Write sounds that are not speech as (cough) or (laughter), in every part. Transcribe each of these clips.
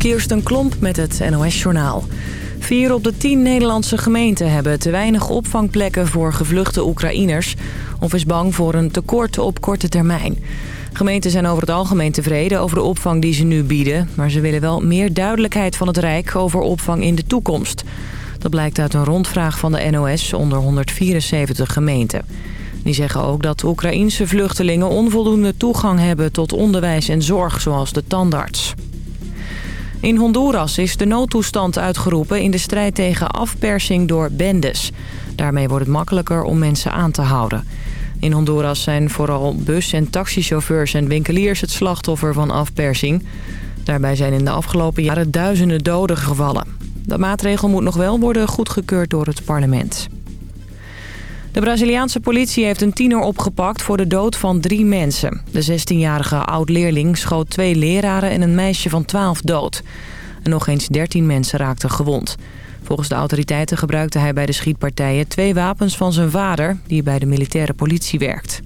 Kirsten Klomp met het NOS-journaal. Vier op de tien Nederlandse gemeenten hebben te weinig opvangplekken voor gevluchte Oekraïners... of is bang voor een tekort op korte termijn. Gemeenten zijn over het algemeen tevreden over de opvang die ze nu bieden... maar ze willen wel meer duidelijkheid van het Rijk over opvang in de toekomst. Dat blijkt uit een rondvraag van de NOS onder 174 gemeenten. Die zeggen ook dat Oekraïense vluchtelingen onvoldoende toegang hebben tot onderwijs en zorg, zoals de tandarts. In Honduras is de noodtoestand uitgeroepen in de strijd tegen afpersing door bendes. Daarmee wordt het makkelijker om mensen aan te houden. In Honduras zijn vooral bus- en taxichauffeurs en winkeliers het slachtoffer van afpersing. Daarbij zijn in de afgelopen jaren duizenden doden gevallen. De maatregel moet nog wel worden goedgekeurd door het parlement. De Braziliaanse politie heeft een tiener opgepakt voor de dood van drie mensen. De 16-jarige oud-leerling schoot twee leraren en een meisje van 12 dood. En nog eens 13 mensen raakten gewond. Volgens de autoriteiten gebruikte hij bij de schietpartijen twee wapens van zijn vader... die bij de militaire politie werkt.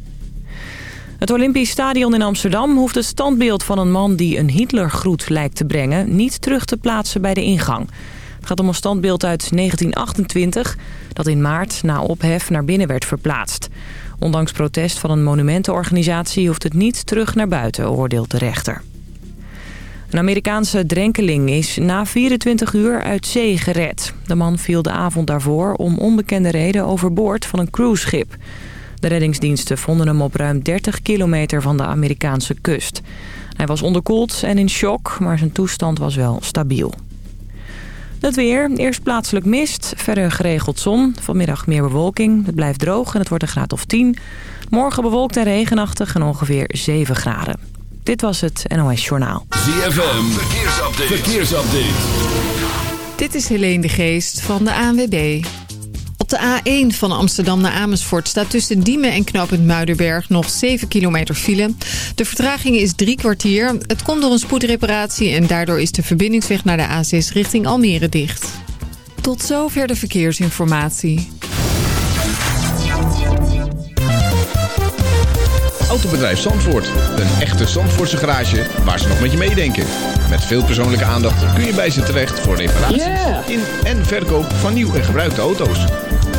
Het Olympisch Stadion in Amsterdam hoeft het standbeeld van een man die een Hitlergroet lijkt te brengen... niet terug te plaatsen bij de ingang. Het gaat om een standbeeld uit 1928 dat in maart na ophef naar binnen werd verplaatst. Ondanks protest van een monumentenorganisatie hoeft het niet terug naar buiten, oordeelt de rechter. Een Amerikaanse drenkeling is na 24 uur uit zee gered. De man viel de avond daarvoor om onbekende reden overboord van een cruiseschip. De reddingsdiensten vonden hem op ruim 30 kilometer van de Amerikaanse kust. Hij was onderkoeld en in shock, maar zijn toestand was wel stabiel. Het weer. Eerst plaatselijk mist, verder geregeld zon. Vanmiddag meer bewolking. Het blijft droog en het wordt een graad of 10. Morgen bewolkt en regenachtig en ongeveer 7 graden. Dit was het NOS Journaal. ZFM. Verkeersupdate. Verkeersupdate. Dit is Helene de Geest van de ANWB. De A1 van Amsterdam naar Amersfoort staat tussen Diemen en knooppunt Muidenberg nog 7 kilometer file. De vertraging is drie kwartier. Het komt door een spoedreparatie en daardoor is de verbindingsweg naar de A6 richting Almere dicht. Tot zover de verkeersinformatie. Autobedrijf Zandvoort. Een echte Zandvoortse garage waar ze nog met je meedenken. Met veel persoonlijke aandacht kun je bij ze terecht voor reparaties in en verkoop van nieuw en gebruikte auto's.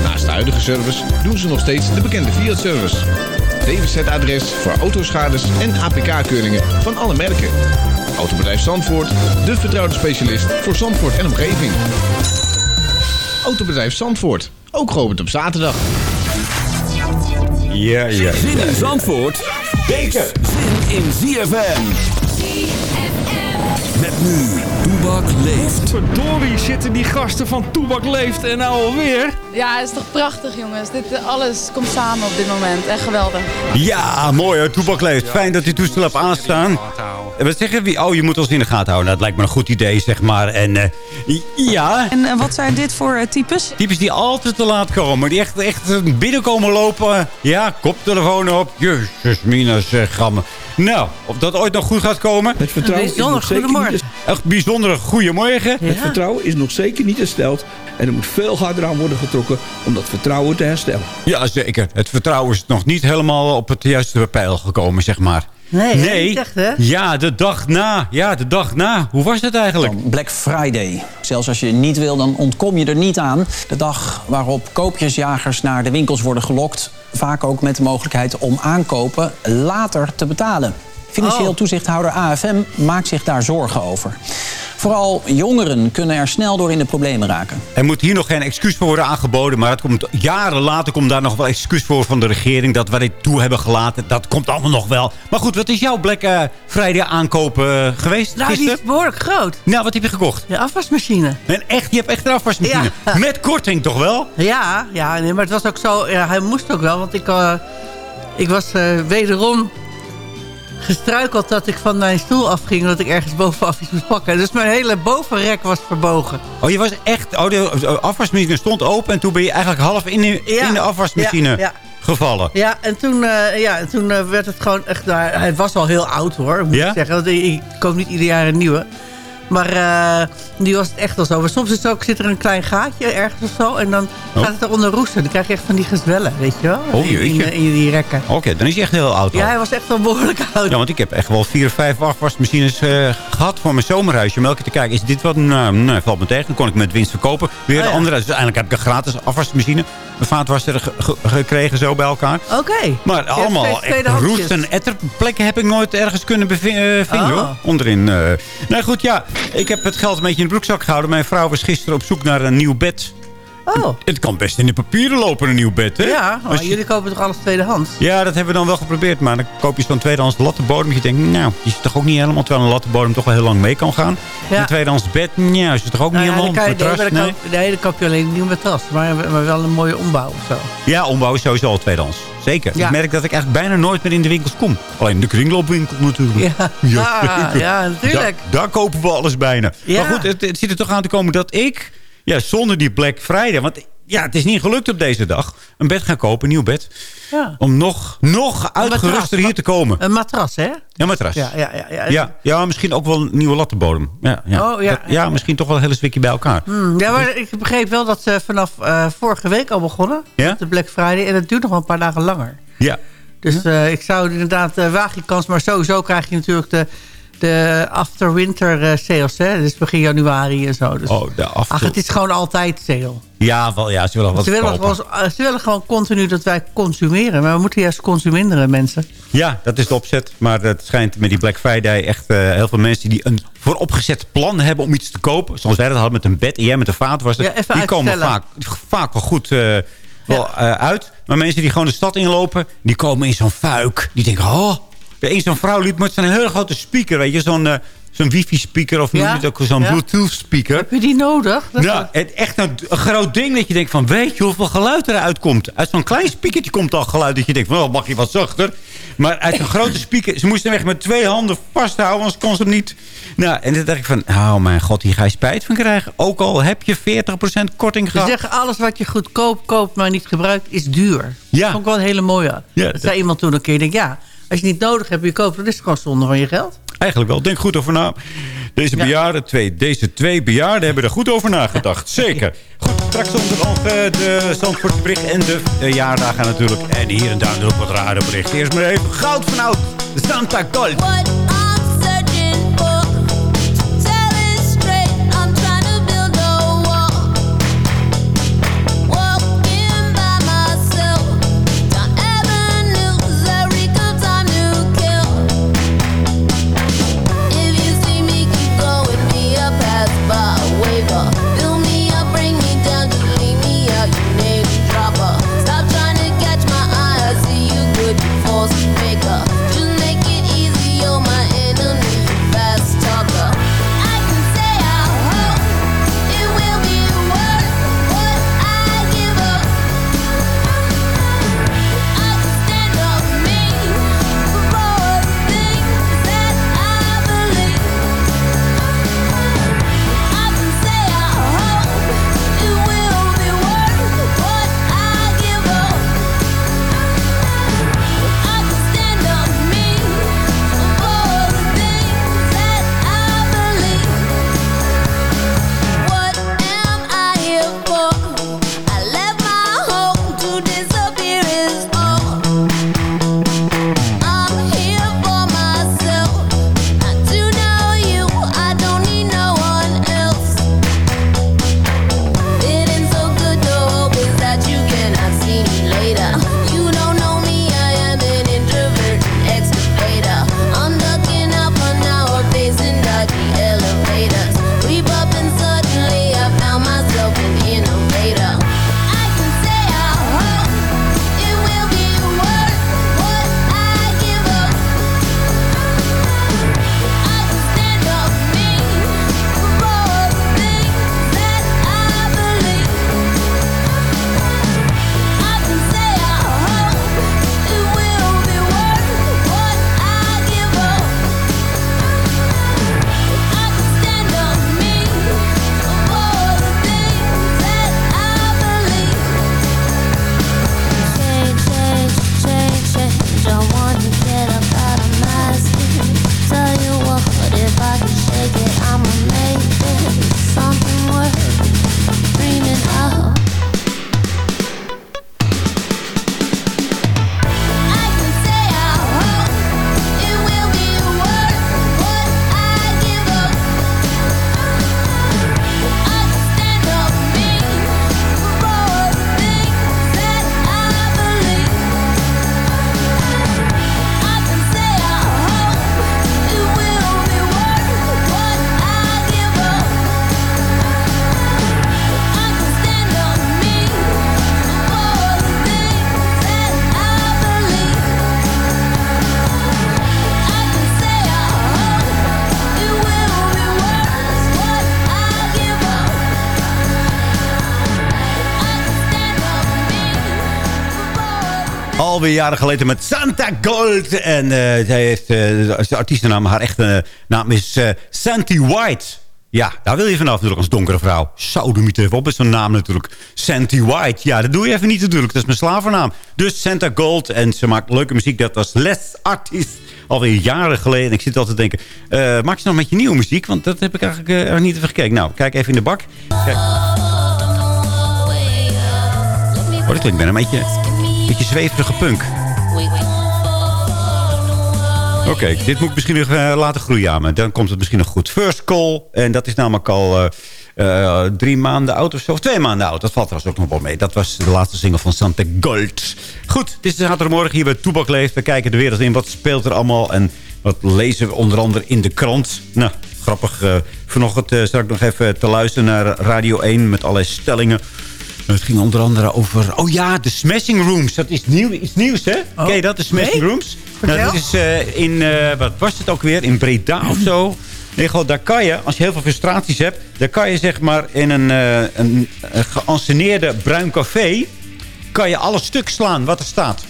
Naast de huidige service doen ze nog steeds de bekende Fiat-service. DWZ-adres voor autoschades en APK-keuringen van alle merken. Autobedrijf Zandvoort, de vertrouwde specialist voor Zandvoort en omgeving. Autobedrijf Zandvoort, ook geopend op zaterdag. Ja, ja, Zin in Zandvoort. Beter. Zin in ZFM. Met nu, Toebak leeft. Verdorie zitten die gasten van Toebak Leeft en nou alweer. Ja, het is toch prachtig jongens. Dit, alles komt samen op dit moment. Echt geweldig. Ja, mooi hoor. Toebak leeft. Fijn dat u toestel hebt aanstaan. Wat zeggen wie? Oh, je moet ons in de gaten houden. Nou, dat lijkt me een goed idee, zeg maar. En eh, ja, En eh, wat zijn dit voor eh, types? types die altijd te laat komen. Die echt, echt binnenkomen lopen. Ja, koptelefoon op. Jezus, mina, zeg, gamma. Nou, of dat ooit nog goed gaat komen? Het vertrouwen, is Bijzonder, nog zeker goedemorgen. niet, Echt bijzondere goeiemorgen. het vertrouwen is nog zeker niet hersteld. En er moet veel harder aan worden getrokken om dat vertrouwen te herstellen. Ja, zeker. Het vertrouwen is nog niet helemaal op het juiste pijl gekomen, zeg maar. Nee, hè? Niet echt, hè? Ja, de dag na. Ja, de dag na. Hoe was het eigenlijk? Black Friday. Zelfs als je niet wil, dan ontkom je er niet aan. De dag waarop koopjesjagers naar de winkels worden gelokt. Vaak ook met de mogelijkheid om aankopen later te betalen. Financieel Oh. toezichthouder AFM maakt zich daar zorgen over. Vooral jongeren kunnen er snel door in de problemen raken. Er moet hier nog geen excuus voor worden aangeboden. Maar het komt, jaren later komt daar nog wel excuus voor van de regering. Dat wij dit toe hebben gelaten. Dat komt allemaal nog wel. Maar goed, wat is jouw Black eh, Friday aankoop eh, geweest Nou, die gisteren? is behoorlijk groot. Nou, wat heb je gekocht? De afwasmachine. En echt, je hebt echt een afwasmachine. Ja. (laughs) Met korting toch wel? Ja, ja nee, maar het was ook zo... Ja, hij moest ook wel, want ik, eh, ik was eh, wederom gestruikeld dat ik van mijn stoel afging... dat ik ergens bovenaf iets moest pakken. Dus mijn hele bovenrek was verbogen. Oh, je was echt... Oh, de afwasmachine stond open. En toen ben je eigenlijk half in de, Ja. in de afwasmachine Ja, ja. gevallen. Ja, en toen, eh, ja, en toen eh, werd het gewoon echt... Nou, hij was al heel oud hoor, moet Ja? ik zeggen. Want ik, ik koop niet ieder jaar een nieuwe. Maar eh, die was het echt wel zo. Maar soms is het ook, zit er een klein gaatje ergens of zo. En dan Oh. gaat het eronder roesten. Dan krijg je echt van die gezwellen, weet je wel? Oh, in, in, die rekken. Oké, dan is hij echt heel oud al. Ja, hij was echt wel behoorlijk oud. Ja, want ik heb echt wel vier, vijf afwasmachines eh gehad voor mijn zomerhuisje. Om elke keer te kijken, is dit wat? Nou, nee, valt me tegen. Dan kon ik met winst verkopen. Weer Oh, de ja. andere. Dus uiteindelijk heb ik een gratis afwasmachine. Mijn vaatwasser ge- ge- gekregen zo bij elkaar. Oké. Maar allemaal roest en etterplekken heb ik nooit ergens kunnen eh, vinden. Oh. hoor. Onderin. eh. Nou goed, ja. Ik heb het geld een beetje in de broekzak gehouden. Mijn vrouw was gisteren op zoek naar een nieuw bed. Oh, Het kan best in de papieren lopen, een nieuw bed, hè? ja. Maar je- jullie kopen toch alles tweedehands? ja, dat hebben we dan wel geprobeerd. Maar dan koop je zo'n tweedehands lattenbodem. Je denkt, nou, die is toch ook niet helemaal... Terwijl een lattenbodem toch wel heel lang mee kan gaan. Ja. Een tweedehands bed, ja, is het toch ook Nou niet ja, helemaal... kan nee, Matras, nee. koop, nee, dan koop je alleen een nieuw matras. Maar, maar wel een mooie ombouw of zo. Ja, ombouw is sowieso al tweedehands. Zeker. Ja. Ik merk dat ik echt bijna nooit meer in de winkels kom. Alleen de kringloopwinkel natuurlijk. Ja, (laughs) ja, ja natuurlijk. Daar, daar kopen we alles bijna. Maar goed, het, het zit er toch aan te komen dat ik... Ja, zonder die Black Friday... Want ja, het is niet gelukt op deze dag. Een bed gaan kopen, een nieuw bed. Ja. Om nog, nog uitgeruster hier te komen. Een matras, hè? Ja, matras. Ja, ja, ja. ja. Ja, ja, misschien ook wel een nieuwe lattenbodem. Ja, ja. Oh, ja. Dat- ja, misschien toch wel een hele zwikje bij elkaar. Hmm, ja, maar ik begreep wel dat ze vanaf eh, vorige week al begonnen. Ja? De Black Friday. En het duurt nog wel een paar dagen langer. Ja, Dus eh, ik zou inderdaad uh, waag je kans. Maar sowieso krijg je natuurlijk de, de after winter eh, sales. Hè? Dus begin januari en zo. Dus, oh, de af. ach, het is gewoon altijd sale. Ja, wel, ja, ze willen wat Ze willen, gewoon, eh, ze willen gewoon continu dat wij consumeren. Maar we moeten juist consumeren, mensen. Ja, dat is de opzet. Maar het schijnt met die Black Friday echt eh, heel veel mensen die een vooropgezet plan hebben om iets te kopen. Zoals wij dat hadden met een bed en jij met een vaatwasser. Ja, even die komen vaak, vaak wel goed wel, uit. Maar mensen die gewoon de stad inlopen, die komen in zo'n fuik. Die denken, oh... Eens zo'n vrouw liep met zo'n hele grote speaker, weet je. Zo'n eh, zo'n wifi-speaker of noem je Ja, het ook zo'n ja. bluetooth-speaker. Heb je die nodig? Dat Ja, het, echt een, een groot ding dat je denkt van... weet je hoeveel geluid eruit komt? Uit zo'n klein speakertje komt al geluid dat je denkt van... oh, mag je wat zachter? Maar uit een grote speaker... ze moesten hem echt met twee handen vasthouden... anders kon ze hem niet... Nou, en toen dacht ik van... oh mijn god, hier ga je spijt van krijgen. Ook al heb je 40% korting Ze gehad. zeggen alles wat je goedkoop koopt, maar niet gebruikt, is duur. Ja. Dat vond ik wel een hele mooie. Ja, dat dat- zei iemand toen een keer. Ik denk, ja, als je het niet nodig hebt, je koopt, dan is het gewoon zonde van je geld. Eigenlijk wel. Denk goed over na. Deze bejaarden, twee, deze twee bejaarden hebben er goed over nagedacht. (laughs) Zeker. Goed, straks onder nog eh, de Zandvoortse bericht en de eh, jaardagen natuurlijk. En hier en daar natuurlijk wat rare berichten. Eerst maar even goud van oud. De Santa Gold. Jaren geleden met Santa Gold. En eh, zij heeft, eh, de artiestennaam, haar echte naam is eh, Santi White. Ja, daar wil je vanaf natuurlijk als donkere vrouw. Sodomiet even op is zo'n naam natuurlijk. Santi White. Ja, dat doe je even niet natuurlijk. Dat is mijn slavennaam. Dus Santa Gold. En ze maakt leuke muziek. Dat was Les Artist. Alweer jaren geleden. Ik zit altijd te denken... eh, maak je nog met je nieuwe muziek? Want dat heb ik eigenlijk eh, er niet even gekeken. Nou, kijk even in de bak. Kijk. Oh, dat klinkt bijna een beetje, beetje zweverige punk. Oké, dit moet ik misschien nog eh, laten groeien aan me. Dan komt het misschien nog goed. First Call. En dat is namelijk al eh, eh, drie maanden oud of zo. Of twee maanden oud. Dat valt trouwens ook nog wel mee. Dat was de laatste single van Santa Gold. Goed, het is zaterdagmorgen hier bij Toebak Leeft. We kijken de wereld in. Wat speelt er allemaal? En wat lezen we onder andere in de krant? Nou, grappig. vanochtend uh, zat ik nog even te luisteren naar Radio 1 met allerlei stellingen. Het ging onder andere over... Oh ja, de Smashing Rooms. Dat is nieuw, iets nieuws, hè? Oh. Ken je dat, de Smashing Nee? Rooms? Nou, dat is eh, in... eh, wat was het ook weer? In Breda of zo? Nee, gewoon, daar kan je, als je heel veel frustraties hebt... daar kan je zeg maar in een, eh een, een geanceneerde bruin café... kan je alles stuk slaan wat er staat.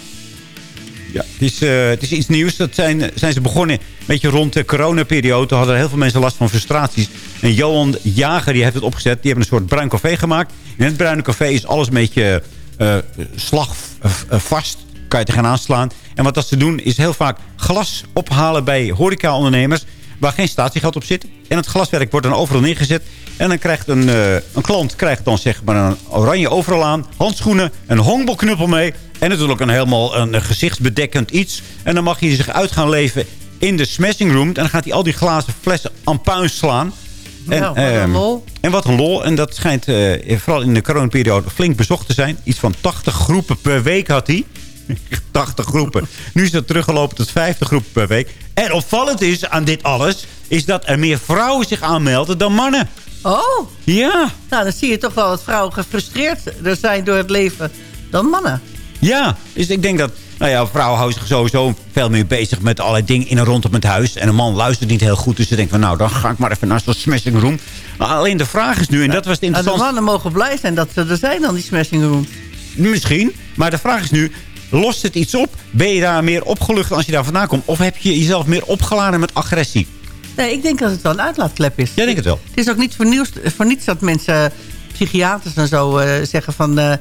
Ja, het is, eh, het is iets nieuws. Dat zijn, zijn ze begonnen een beetje rond de coronaperiode. Hadden heel veel mensen last van frustraties. En Johan Jager die heeft het opgezet. Die hebben een soort bruin café gemaakt. In het bruine café is alles een beetje eh slagvast. Kan je tegenaan slaan. En wat dat ze doen is heel vaak glas ophalen bij horecaondernemers... waar geen statiegeld op zit. En het glaswerk wordt dan overal neergezet. En dan krijgt een, eh, een klant krijgt dan zeg maar een oranje overal aan. Handschoenen, een honkbalknuppel mee. En natuurlijk een helemaal een gezichtsbedekkend iets. En dan mag hij zich uit gaan leven in de smashing room. En dan gaat hij al die glazen flessen aan puin slaan. En, Nou, wat een ehm, lol. En wat een lol. En dat schijnt eh, vooral in de coronaperiode flink bezocht te zijn. Iets van 80 groepen per week had hij. (laughs) 80 groepen. Nu is dat teruggelopen tot 50 groepen per week. En opvallend is aan dit alles... is dat er meer vrouwen zich aanmelden dan mannen. Oh, Ja, nou dan zie je toch wel dat vrouwen gefrustreerd er zijn door het leven dan mannen. ja. Dus ik denk dat... Nou ja, vrouwen houden zich sowieso veel meer bezig met allerlei dingen in en rondom het huis. En een man luistert niet heel goed. Dus ze denkt van nou, dan ga ik maar even naar zo'n smashing room. Maar alleen de vraag is nu, en dat was het Nou, de interessant. mannen mogen blij zijn dat ze er zijn dan die smashing rooms. Misschien. Maar de vraag is nu, lost het iets op? Ben je daar meer opgelucht als je daar vandaan komt? Of heb je jezelf meer opgeladen met agressie? Nee, ik denk dat het wel een uitlaatklep is. Jij denkt het wel. Het is ook niet voor, nieuws, voor niets dat mensen, psychiaters en zo, eh, zeggen van... eh,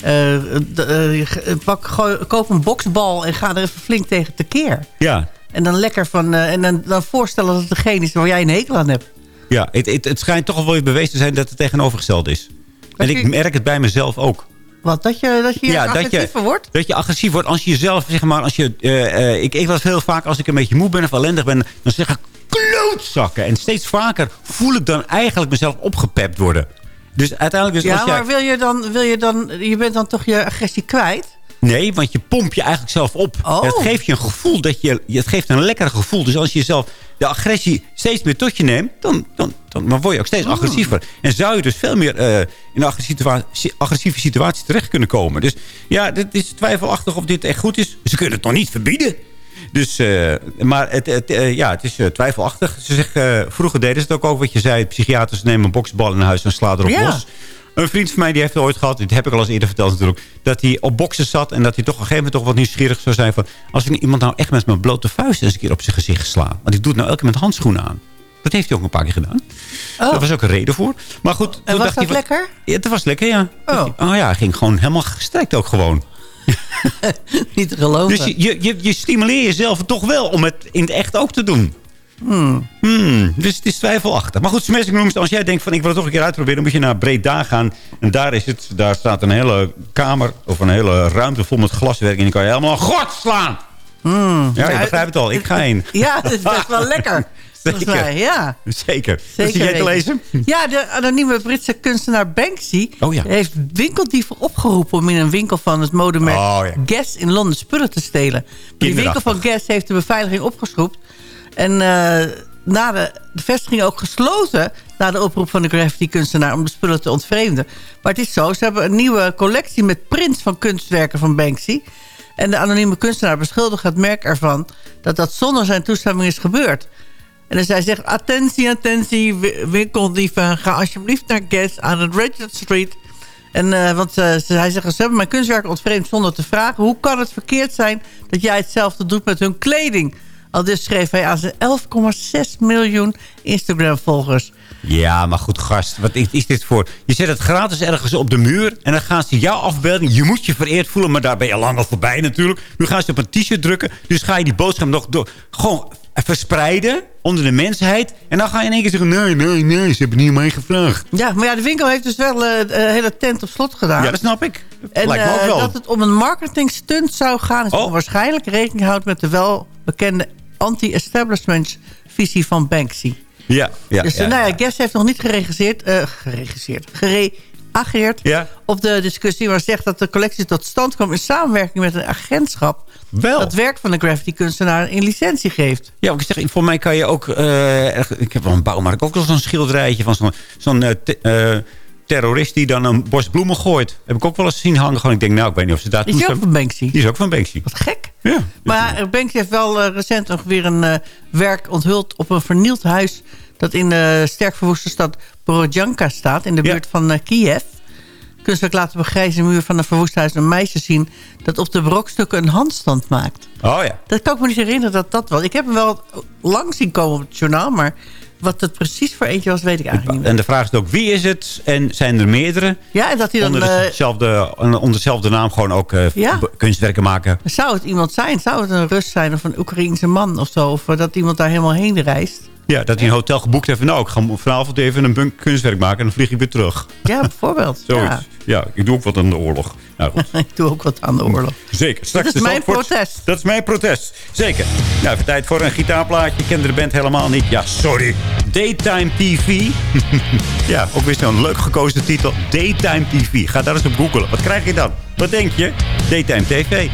eh, eh, pak, gooi- koop een boksbal en ga er even flink tegen tekeer. Ja, En dan lekker van... eh, en dan, dan voorstellen dat het degene is waar jij een hekel aan hebt. ja het, het, het schijnt toch wel weer bewezen te zijn dat het tegenovergesteld is. En ik merk het bij mezelf ook. Wat, dat je, dat je Ja, dat je- agressiever wordt? Dat je agressief wordt als je jezelf, zeg maar, als je... eh, eh, ik, ik was heel vaak, als ik een beetje moe ben of ellendig ben... dan zeg ik klootzakken. En steeds vaker voel ik dan eigenlijk mezelf opgepept worden. Dus uiteindelijk... Dus Ja, als jij, maar wil je, dan, wil je dan... Je bent dan toch je agressie kwijt? Nee, want je pompt je eigenlijk zelf op. Oh. Het geeft je een gevoel dat je... Het geeft een lekker gevoel. Dus als je jezelf de agressie steeds meer tot je neemt... dan, dan, dan, dan word je ook steeds Oh. agressiever. En zou je dus veel meer eh, in een agressieve, situa- agressieve situatie terecht kunnen komen. Dus ja, het is twijfelachtig of dit echt goed is. Ze kunnen het nog niet verbieden. Dus, eh, maar het, het, eh, ja, het is twijfelachtig. Ze zeggen, vroeger deden ze het ook ook wat je zei. Psychiaters nemen een boksbal in huis en slaan erop Ja. los. Een vriend van mij die heeft het ooit gehad, dit heb ik al eens eerder verteld natuurlijk... dat hij op boksen zat en dat hij toch op een gegeven moment toch wat nieuwsgierig zou zijn... van als ik iemand nou echt met mijn blote vuist eens een keer op zijn gezicht sla. Want die doet nou elke keer met handschoenen aan. Dat heeft hij ook een paar keer gedaan. Oh. Daar was ook een reden voor. Maar goed, toen En was dacht dat lekker? Ja, het was lekker, ja. Oh. Oh ja, hij ging gewoon helemaal gestrekt ook gewoon. (laughs) Niet te geloven. Dus je, je, je, je stimuleert jezelf toch wel om het in het echt ook te doen. Hmm, dus het is twijfelachtig. Maar goed, smashing rooms, als jij denkt van ik wil het toch een keer uitproberen... dan moet je naar Breda gaan. En daar, is het, daar staat een hele kamer of een hele ruimte vol met glaswerk. En die kan je helemaal god slaan. Ja, ik begrijp het al. Ik ga heen. (laughs) Ja, dat is best wel lekker. (laughs) Zeker. mij, ja. Zeker. Zeker jij te lezen? Ja, de anonieme Britse kunstenaar Banksy... Oh ja. heeft winkeldieven opgeroepen... om in een winkel van het modemerk Oh ja. Guess in Londen spullen te stelen. Die winkel van Guess heeft de beveiliging opgeschroept. En eh, na de, de vestiging ook gesloten... na de oproep van de graffiti-kunstenaar... om de spullen te ontvreemden. Maar het is zo, ze hebben een nieuwe collectie... met prints van kunstwerken van Banksy... En de anonieme kunstenaar beschuldigt het merk ervan... dat dat zonder zijn toestemming is gebeurd. En dus hij zegt, attentie, attentie, wi- winkeldieven. Ga alsjeblieft naar Guess aan het Regent Street. En, eh, want eh, ze, hij zegt, ze hebben mijn kunstwerk ontvreemd zonder te vragen. Hoe kan het verkeerd zijn dat jij hetzelfde doet met hun kleding? Al dus schreef hij aan zijn 11,6 miljoen Instagram-volgers. Ja, maar goed, gast. Wat is, dit voor? Je zet het gratis ergens op de muur. En dan gaan ze jouw afbeelding. Je moet je vereerd voelen. Maar daar ben je lang al voorbij natuurlijk. Nu gaan ze op een t-shirt drukken. Dus ga je die boodschap nog door, gewoon verspreiden onder de mensheid. En dan ga je in één keer zeggen... Nee, nee, nee. Ze hebben niet mij gevraagd. Ja, maar ja, de winkel heeft dus wel eh, de hele tent op slot gedaan. Ja, dat snap ik. En Lijkt me ook eh, dat het om een marketing stunt zou gaan... is Oh. waarschijnlijk rekening houdt met de welbekende anti-establishment visie van Banksy. Ja, ja, dus ja, nou ja. Guess heeft nog niet geregisseerd, eh, geregisseerd, gereageerd Ja. op de discussie... maar zegt dat de collectie tot stand kwam in samenwerking met een agentschap... Wel. dat werk van de graffiti-kunstenaar in licentie geeft. Ja, ik zeg, voor mij kan je ook... eh, ik heb wel een bouwmarkt ook wel zo'n schilderijtje van zo'n zo'n, te- eh, terrorist die dan een bos bloemen gooit. Heb ik ook wel eens zien hangen. Gewoon, ik denk, nou, ik weet niet of ze daar Is die ook van Banksy? Die is ook van Banksy. Wat gek. Ja. Maar eh, Banksy heeft wel eh, recent nog weer een eh, werk onthuld op een vernield huis... dat in de sterk verwoeste stad Borodjanka staat, in de buurt van Kiev. Kunstwerk laat op een grijze muur van een verwoest huis een meisje zien... dat op de brokstukken een handstand maakt. Oh ja. Dat kan ik me niet herinneren dat dat was. Ik heb hem wel lang zien komen op het journaal... maar wat het precies voor eentje was, weet ik eigenlijk niet meer. En de vraag is ook, wie is het? En zijn er meerdere? Ja, en dat hij dan... Onder, eh, dezelfde, onder dezelfde naam gewoon ook eh, Ja. kunstwerken maken. zou het iemand zijn? Zou het een Rus zijn of een Oekraïense man of zo? Of eh, dat iemand daar helemaal heen reist? Ja, dat hij een hotel geboekt heeft. van, Nou, ik ga vanavond even een bunk- kunstwerk maken en dan vlieg ik weer terug. Ja, bijvoorbeeld. (laughs) Ja. Ja. ik doe ook wat aan de oorlog. Nou goed. (laughs) ik doe ook wat aan de oorlog. Zeker. Straks Dit is mijn Zandvoort- protest. Dat is mijn protest. Zeker. Nou, even tijd voor een gitaarplaatje. Ik kende de band helemaal niet. Ja, sorry. Daytime TV. (laughs) ja, ook weer zo'n leuk gekozen titel. Daytime TV. Ga daar eens op googlen. Wat krijg je dan? Wat denk je? Daytime TV.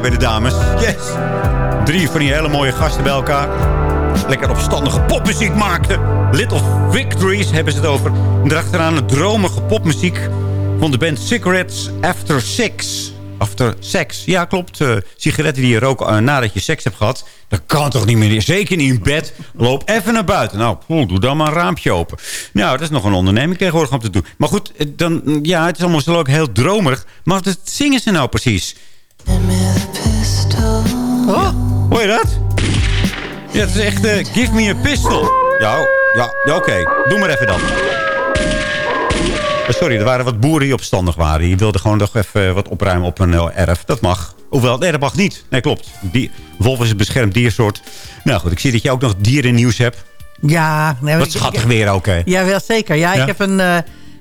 Bij de dames. Yes. Drie van die hele mooie gasten bij elkaar. Lekker opstandige popmuziek maakten. Little Victories hebben ze het over. En daarachteraan een dromige popmuziek van de band Cigarettes After Six. After Sex. Ja, klopt. Eh, sigaretten die je rookt eh, nadat je seks hebt gehad. Dat kan toch niet meer. Zeker niet in bed. Loop even naar buiten. Nou, doe dan maar een raampje open. Nou, dat is nog een onderneming tegenwoordig om te doen. Maar goed, eh, dan, ja, het is allemaal zo ook heel dromerig. Maar wat zingen ze nou precies? Ja, het is echt eh, Give Me a Pistol. Ja, oh, ja, ja oké. Doe maar even dan. Eh, Sorry, er waren wat boeren die opstandig waren. Die wilden gewoon nog even wat opruimen op een eh, erf. Dat mag. Hoewel, nee, dat mag niet. Nee, klopt. Die, wolf is een beschermd diersoort. Nou goed, ik zie dat je ook nog dierennieuws hebt. Ja. Nee, Wat schattig ik- weer ook, hè? Ja, wel zeker. Ja, Ja? ik heb een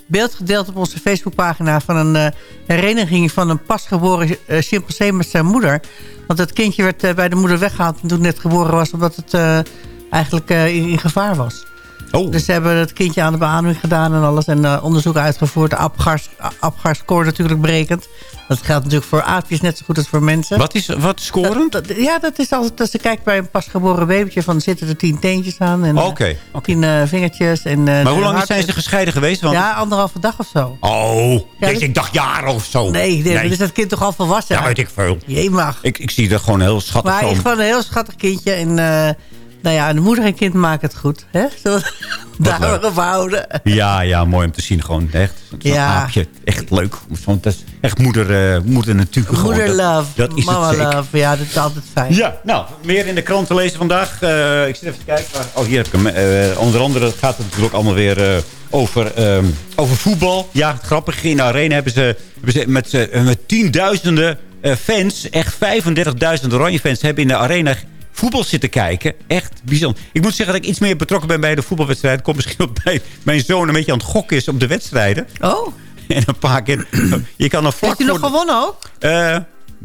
beeld gedeeld op onze Facebookpagina... van een eh, hereniging van een pasgeboren eh chimpansee met zijn moeder. Want het kindje werd eh, bij de moeder weggehaald toen het net geboren was... omdat het eigenlijk in gevaar was. Oh. Dus ze hebben het kindje aan de beademing gedaan en alles... en eh, onderzoek uitgevoerd. De Apgars, Apgar-score natuurlijk berekend. Dat geldt natuurlijk voor aapjes net zo goed als voor mensen. Wat is wat scorend? Dat- dat- ja, dat is altijd als ze kijkt bij een pasgeboren babytje... van zitten er tien teentjes aan en eh, tien eh, vingertjes. En, Maar hoe lang zijn ze gescheiden geweest? Want... Ja, anderhalve dag of zo. Oh, Ja, ik- dacht jaren of zo. Nee, nee, dan is dat kind toch al volwassen? Ja, weet ik veel. Jee, mag. Ik, ik zie dat gewoon heel schattig Maar gewoon een heel schattig kindje. En nou ja, de moeder en kind maken het goed. Hè? (laughs) Zullen we daar leuk. maar op houden? Ja, ja, mooi om te zien. Gewoon echt. Zo'n Ja. aapje. Echt leuk. Dat is echt moeder, eh, moeder natuur. gewoon. Moeder Dat- love, Dat is mama het zeker. love. Ja, dat is altijd fijn. Ja, nou, meer in de krant te lezen vandaag. Eh, ik zit even te kijken. Waar, oh, hier heb ik hem. Eh, onder andere gaat het natuurlijk allemaal weer over, ehm, over voetbal. Ja, grappig. In de arena hebben ze, hebben ze met, met tienduizenden fans, echt 35.000 oranje fans, hebben in de arena voetbal zitten kijken. Echt bijzonder. Ik moet zeggen dat ik iets meer betrokken ben bij de voetbalwedstrijd. Komt misschien omdat bij mijn zoon een beetje aan het gokken is op de wedstrijden. Oh, En een paar keer... Je kan nog vlak heeft hij nog gewonnen ook? eh,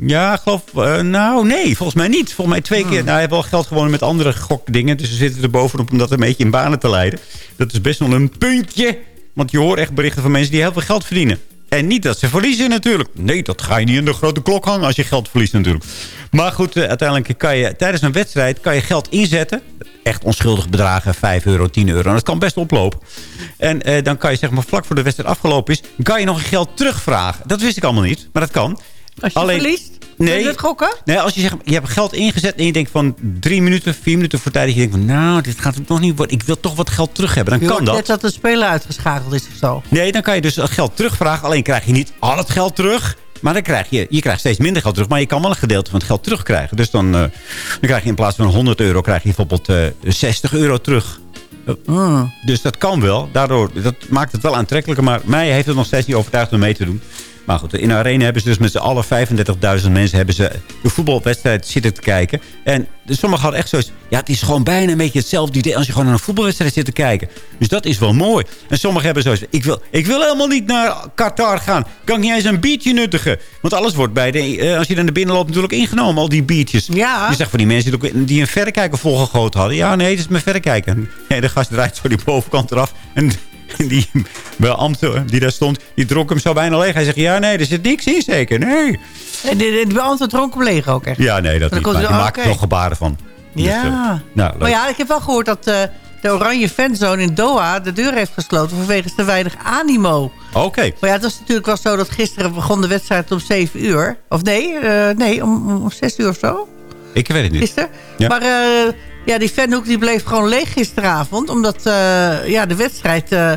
ja, geloof... eh, nou, nee, volgens mij niet. Volgens mij twee keer... Nou, hij heeft wel geld gewonnen met andere gokdingen. Dus ze zitten er bovenop om dat een beetje in banen te leiden. Dat is best wel een puntje. Want je hoort echt berichten van mensen die heel veel geld verdienen. En niet dat ze verliezen natuurlijk. Nee, dat ga je niet in de grote klok hangen als je geld verliest natuurlijk. Maar goed, eh, uiteindelijk kan je tijdens een wedstrijd kan je geld inzetten. Echt onschuldige bedragen, 5 euro, 10 euro. En dat kan best oplopen. En eh, dan kan je zeg maar vlak voor de wedstrijd afgelopen is... kan je nog je geld terugvragen. Dat wist ik allemaal niet, maar dat kan. Als je verliest? Nee. Kun je het gokken? Nee, als je zegt, je hebt geld ingezet en je denkt van drie minuten, vier minuten voor tijd. Dat je denkt van, nou, dit gaat het nog niet worden. Ik wil toch wat geld terug hebben. Dan Je kan dat. net dat de speler uitgeschakeld is of zo. Nee, dan kan je dus dat geld terugvragen. Alleen krijg je niet al het geld terug. Maar dan krijg je, je krijgt steeds minder geld terug. Maar je kan wel een gedeelte van het geld terugkrijgen. Dus dan, eh, dan krijg je in plaats van 100 euro, krijg je bijvoorbeeld eh 60 euro terug. Ah. Dus dat kan wel. Daardoor, dat maakt het wel aantrekkelijker. Maar mij heeft het nog steeds niet overtuigd om mee te doen. Maar goed, in de arena hebben ze dus met z'n allen 35.000 mensen... hebben ze de voetbalwedstrijd zitten te kijken. En sommigen hadden echt zoiets... ja, het is gewoon bijna een beetje hetzelfde idee... als je gewoon naar een voetbalwedstrijd zit te kijken. Dus dat is wel mooi. En sommigen hebben zoiets... ik wil, ik wil helemaal niet naar Qatar gaan. Kan ik niet eens een biertje nuttigen? Want alles wordt bij de... eh, als je naar de binnen loopt natuurlijk ingenomen, al die biertjes. Ja. Je zegt van die mensen die, een verrekijker volgegoten hadden. Ja, nee, dat is mijn verrekijker. Nee, de gast draait zo die bovenkant eraf. En (laughs) die beambte die daar stond, die dronk hem zo bijna leeg. Hij zegt, ja, nee, er zit niks in zeker. Nee. En de, de, de beambte dronk hem leeg ook echt. Ja, nee, dat niet. Maar die oh, maakt er nog gebaren van. Dus, Ja. eh, nou, leuk. maar ja, ik heb wel gehoord dat eh, de Oranje Fanzone in Doha de deur heeft gesloten vanwege te weinig animo. Oké. Maar ja, het was natuurlijk wel zo dat gisteren begon de wedstrijd om 7 uur. Of nee, eh, nee om, om 6 uur of zo. Ik weet het niet. Gisteren. Ja. Maar ja, die fanhoek die bleef gewoon leeg gisteravond. Omdat eh, ja, de wedstrijd eh,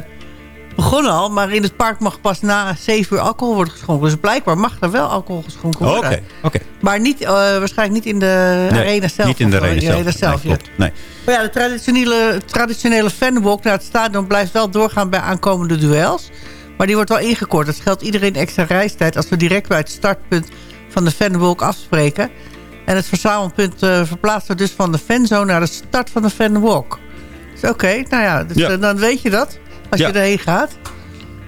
begon al. Maar in het park mag pas na 7 uur alcohol worden geschonken. Dus blijkbaar mag er wel alcohol geschonken Oké, worden. oké. Maar niet, eh, waarschijnlijk niet in de Nee, arena zelf. Niet in de eh, arena zelf. Nee, ja. klopt. Nee. Maar ja, de traditionele, traditionele fanwalk naar het stadion blijft wel doorgaan bij aankomende duels. Maar die wordt wel ingekort. Dat geldt iedereen extra reistijd als we direct bij het startpunt van de fanwalk afspreken. En het verzamelpunt eh, verplaatst wordt dus van de fanzone naar de start van de fanwalk. Dus oké, nou ja, dus, Ja. eh, dan weet je dat als Ja. je erheen gaat.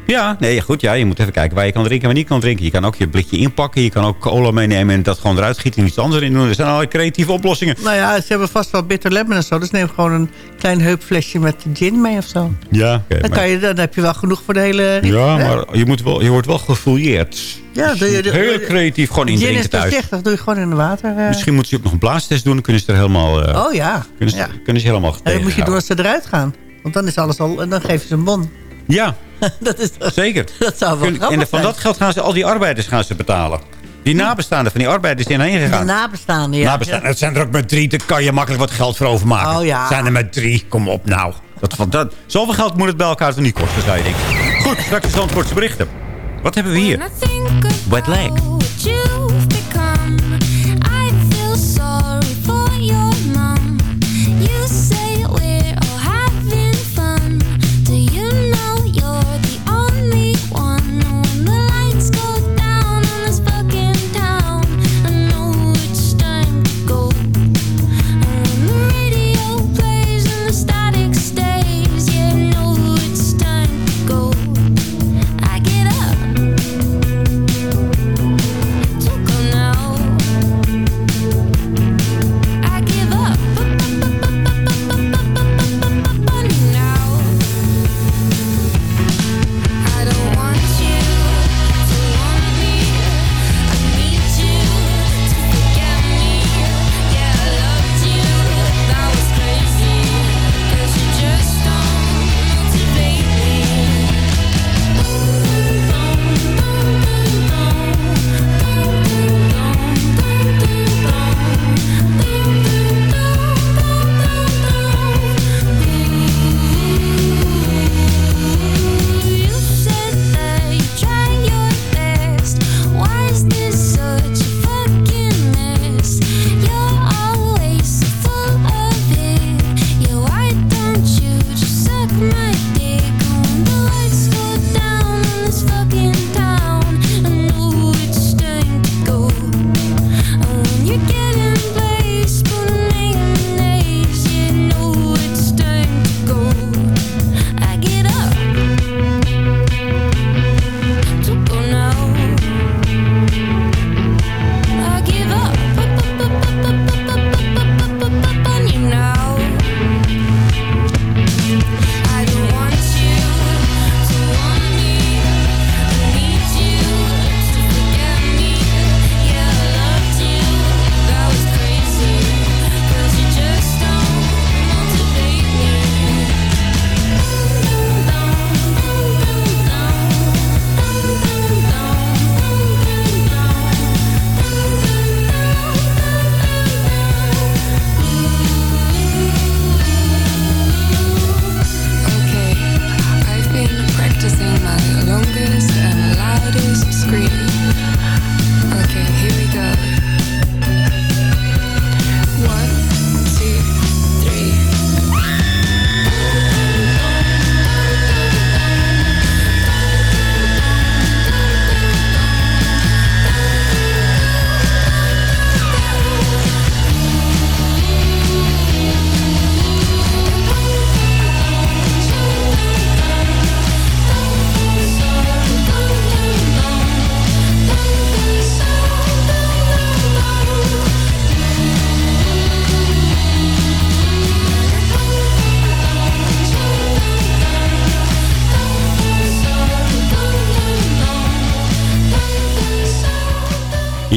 Ja, nee, goed. Ja, je moet even kijken waar je kan drinken en waar je niet kan drinken. Je kan ook je blikje inpakken. Je kan ook cola meenemen en dat gewoon eruit gieten en iets anders in doen. Er zijn allerlei creatieve oplossingen. Nou ja, ze hebben vast wel bitter lemon en zo. Dus neem gewoon een klein heupflesje met gin mee of zo. Ja, oké, dan, maar- kan je, dan heb je wel genoeg voor de hele... Ja, hè? maar je, moet wel, je wordt wel gefouilleerd. Ja, je, Heel creatief gewoon Gin is indrinken thuis. doorzichtig, doe je gewoon in de water. eh. Misschien moeten ze ook nog een blaastest doen. Dan kunnen ze er helemaal... eh, Oh ja. kunnen, ze, ja. kunnen ze helemaal En dan moet je door als ze eruit gaan. Want dan is alles al... En dan geven ze een bon. Ja, (laughs) dat is zeker. (laughs) Dat zou wel Kun- en van dat geld gaan ze al die arbeiders gaan ze betalen. Die nabestaanden van die arbeiders zijn heen De gegaan. nabestaanden, ja. Nabestaanden, het zijn er ook met drie. Daar kan je makkelijk wat geld voor overmaken. Oh, ja. zijn er met drie. Kom op nou. Dat, dat, zoveel geld moet het bij elkaar toch niet kosten, je denken. Goed, straks de Zandvoortse berichten. Wat hebben we hier? Wet leg.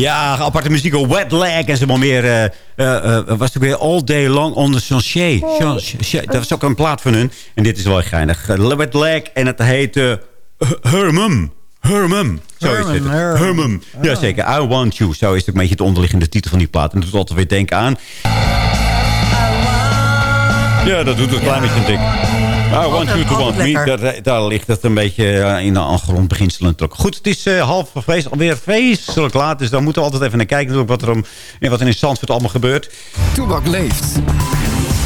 Ja, aparte muziek. Wet Leg en ze maar meer... eh, eh, eh, was het weer All Day Long on the Chantier. Chan- Chan- Dat was ook een plaat van hun. En dit is wel geinig. Wet Leg en het heet... eh, Hermum. Hermum. Zo is het. Hermum, Hermum. Hermum. Ja, zeker. I Want You. Zo is het ook een beetje de onderliggende titel van die plaat. En dat doet altijd weer denken aan... Ja, dat doet het een klein beetje dik. I want you to want me. Daar, daar ligt het een beetje eh, in de grondbeginselend ook. Goed, het is eh, half feest, alweer feestelijk laat. Dus daar moeten we altijd even naar kijken. natuurlijk Wat er, om, en wat er in Zandvoort allemaal gebeurt. Toebak leeft.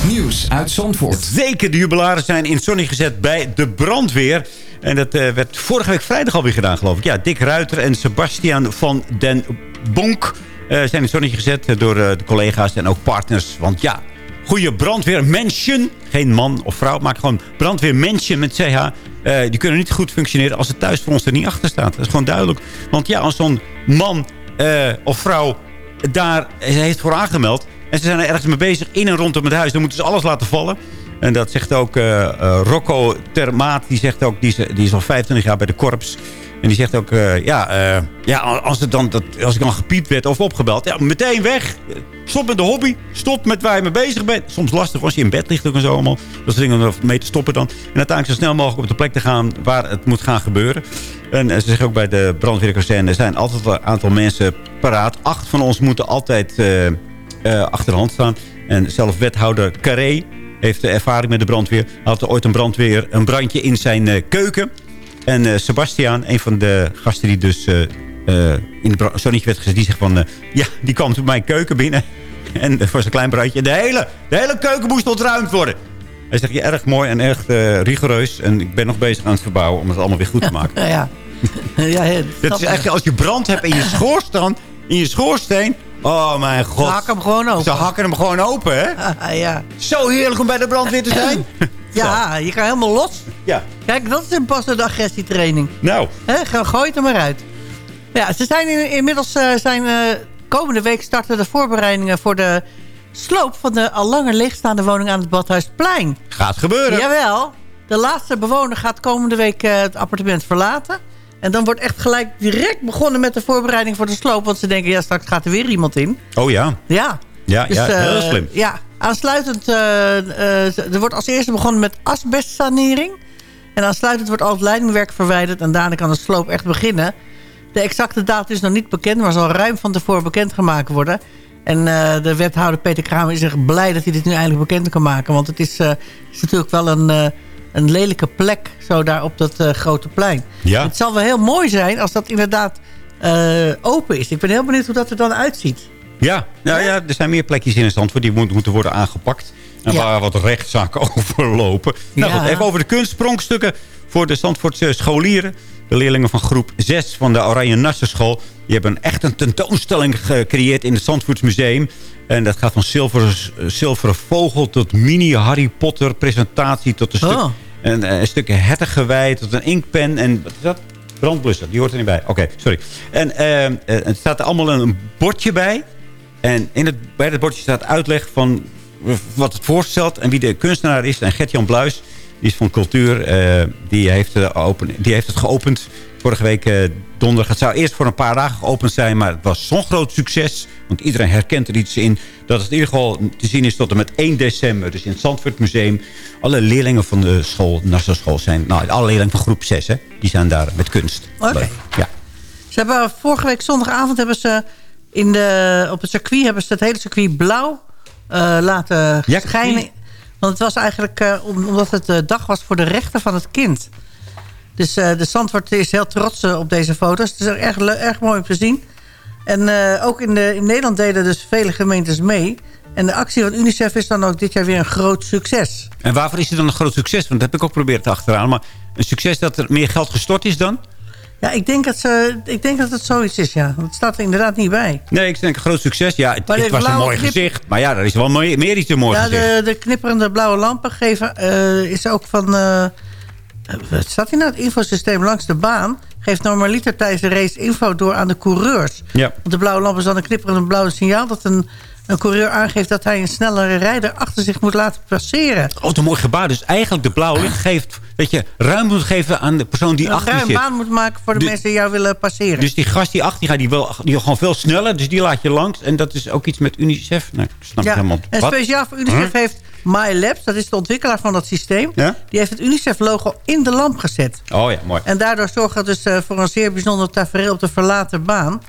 Nieuws uit Zandvoort. Zeker, de jubilaren zijn in zonnetje gezet bij de brandweer. En dat eh, werd vorige week vrijdag alweer gedaan, geloof ik. Ja, Dick Ruiter en Sebastian van den Bonk eh, zijn in het zonnetje gezet door eh, de collega's en ook partners. Want ja, goede brandweermenschen, geen man of vrouw, maar gewoon brandweermenschen met CH. eh, die kunnen niet goed functioneren als het thuis voor ons er niet achter staat. Dat is gewoon duidelijk. Want ja, als zo'n man eh, of vrouw daar heeft voor aangemeld... en ze zijn er ergens mee bezig in en rondom het huis... dan moeten ze alles laten vallen. En dat zegt ook eh, Rocco Termaat. Die zegt ook, die is, die is al 25 jaar bij de korps. En die zegt ook, eh, ja, eh, ja als, het dan, dat, als ik dan gepiept werd of opgebeld... Ja, meteen weg. Stop met de hobby. Stop met waar je mee bezig bent. Soms lastig als je in bed ligt en zo allemaal. Dat soort dingen om mee te stoppen dan. En uiteindelijk zo snel mogelijk op de plek te gaan waar het moet gaan gebeuren. En eh, ze zeggen ook bij de brandweerkazerne... er zijn altijd een aantal mensen paraat. Acht van ons moeten altijd eh, achter de hand staan. En zelf wethouder Carré heeft ervaring met de brandweer. Had ooit een brandweer een brandje in zijn keuken. En eh, Sebastiaan, een van de gasten die dus eh, eh, in het zonnetje werd gezet... die zegt van, ja, die kwam toen mijn keuken binnen. (laughs) en voor zijn klein brandje. De hele, de hele keuken moest ontruimd worden. Hij zegt, ja, erg mooi en erg rigoureus. En ik ben nog bezig aan het verbouwen om het allemaal weer goed te maken. (laughs) Ja, (laughs) ja. ja, Dat is echt, als je brand hebt in je schoorsteen, in je schoorsteen... Oh mijn god. Ze hakken hem gewoon open. Ze hakken hem gewoon open, hè? ja. Zo heerlijk om bij de brandweer te zijn. Ja, je gaat helemaal los. Ja. Kijk, dat is een passende agressietraining. Nou. Gooi het er maar uit. Ja, ze zijn in- inmiddels eh, zijn, eh, komende week starten de voorbereidingen voor de sloop van de al langer leegstaande woning aan het Badhuisplein. Gaat gebeuren. Jawel. De laatste bewoner gaat komende week eh, het appartement verlaten. En dan wordt echt gelijk direct begonnen met de voorbereiding voor de sloop. Want ze denken, ja, straks gaat er weer iemand in. Oh ja. Ja. Ja, ja eh, heel slim. Ja, aansluitend... eh, eh, er wordt als eerste begonnen met asbestsanering. En aansluitend wordt al het leidingwerk verwijderd. En daarna kan de sloop echt beginnen. De exacte datum is nog niet bekend... maar zal ruim van tevoren bekendgemaakt worden. En eh, de wethouder Peter Kramer is echt blij... dat hij dit nu eindelijk bekend kan maken. Want het is, is natuurlijk wel een, een lelijke plek... zo daar op dat grote plein. Ja. Het zal wel heel mooi zijn als dat inderdaad open is. Ik ben heel benieuwd hoe dat er dan uitziet. Ja, nou ja, er zijn meer plekjes in Zandvoort die moet- moeten worden aangepakt. En Ja. waar wat rechtszaken (laughs) over lopen. Nou Ja. goed, even over de kunstsprongstukken voor de Zandvoortse scholieren. De leerlingen van groep 6 van de Oranje Nassenschool. Die hebben echt een tentoonstelling gecreëerd in het Zandvoorts Museum. En dat gaat van zilveren, zilveren vogel tot mini Harry Potter presentatie. Tot een, stuk, Oh. een, eh, een stuk hertengewei, tot een inkpen. En wat is dat? Brandblusser, die hoort er niet bij. Oké, sorry. En eh, eh, er staat er allemaal een bordje bij. En in het, bij dat bordje staat uitleg van wat het voorstelt en wie de kunstenaar is. En Gert-Jan Bluis, die is van cultuur, eh, die, heeft, eh, open, die heeft het geopend. Vorige week eh, donderdag. Het zou eerst voor een paar dagen geopend zijn, maar het was zo'n groot succes. Want iedereen herkent er iets in. Dat het in ieder geval te zien is tot en met 1 december. Dus in het Zandvoort Museum. Alle leerlingen van de school, Nassau School zijn... Nou, alle leerlingen van groep 6, hè, die zijn daar met kunst. Oké. Ja. Ze hebben vorige week zondagavond hebben ze in de, op het circuit hebben ze het hele circuit blauw eh, laten Ja, schijnen. Want het was eigenlijk eh, om- omdat het de dag was voor de rechten van het kind. Dus eh, de Zandvoort is heel trots eh, op deze foto's. Het is erg, le- erg mooi om te zien. En eh, ook in, de, in Nederland deden dus vele gemeentes mee. En de actie van UNICEF is dan ook dit jaar weer een groot succes. En waarvoor is het dan een groot succes? Want dat heb ik ook geprobeerd te achterhalen. Maar een succes dat er meer geld gestort is dan? Ja, ik denk dat, ze, ik denk dat het zoiets is, ja. Het staat er inderdaad niet bij. Nee, ik denk een groot succes. Ja, het, was een mooi knip- gezicht. Maar ja, er is wel meer, meer iets een mooi Ja, gezicht. de, de knipperende blauwe lampen geven eh, is ook van... eh, eh, wat staat hier nou? Het infosysteem langs de baan geeft normaliter tijdens de race info door aan de coureurs. Ja. Want de blauwe lamp is dan een knipperend blauw signaal... dat een, een coureur aangeeft dat hij een snellere rijder achter zich moet laten passeren. Oh, een mooi gebaar. Dus eigenlijk de blauwe licht geeft... dat je ruimte moet geven aan de persoon die Een achter je ruim zit. baan moet maken voor de, mensen die jou willen passeren. Dus die gast die achter gaat, die wil die gewoon veel sneller. Dus die laat je langs. En dat is ook iets met UNICEF. Nee, ik snap ja. het helemaal. En speciaal voor UNICEF Huh? heeft MyLabs, dat is de ontwikkelaar van dat systeem... Ja? die heeft het UNICEF-logo in de lamp gezet. Oh ja, mooi. En daardoor zorgt het dus eh, voor een zeer bijzonder tafereel op de verlaten baan.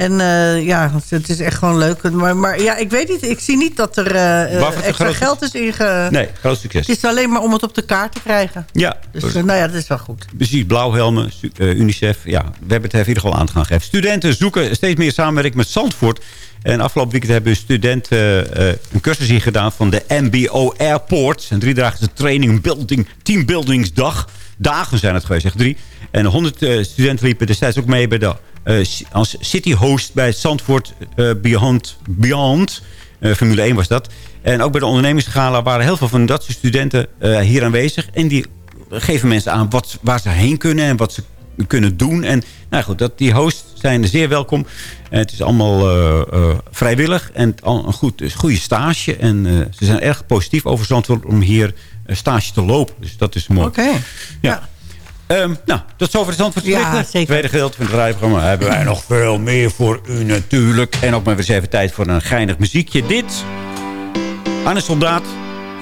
En eh, ja, het is echt gewoon leuk. Maar, maar ja, ik weet niet. Ik zie niet dat er het extra groot- geld is inge... Nee, groot succes. Het is alleen maar om het op de kaart te krijgen. Ja, Dus nou ja, dat is wel goed. Precies, blauwhelmen, UNICEF. Ja, we hebben het in ieder geval aan te gaan geven. Studenten zoeken steeds meer samenwerking met Zandvoort. En afgelopen weekend hebben studenten een cursus hier gedaan van de MBO Airport. Een driedaagse training, building, teambuildingsdag. Dagen zijn het geweest, echt drie. En 100 eh, studenten liepen destijds ook mee bij de, als city host bij Zandvoort eh, Beyond. Beyond. Eh, Formule 1 was dat. En ook bij de ondernemingsgala waren heel veel van dat soort studenten eh, hier aanwezig. En die geven mensen aan wat, waar ze heen kunnen en wat ze kunnen doen. En nou goed, dat, die hosts zijn zeer welkom. En het is allemaal eh, eh, vrijwillig en al een goed, dus goede stage. En eh, ze zijn erg positief over Zandvoort om hier een stage te lopen. Dus dat is mooi. Oké. Ja. Ehm, nou, tot zover de Zandvoort Ja, zeker. tweede gedeelte van het rijprogramma hebben wij nog veel meer voor u natuurlijk. En ook maar weer eens even tijd voor een geinig muziekje. Dit, Anne Soldaat.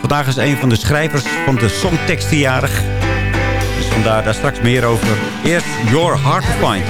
Vandaag is een van de schrijvers van de songteksten jarig. Dus vandaar daar straks meer over. Eerst Your Heart to Find.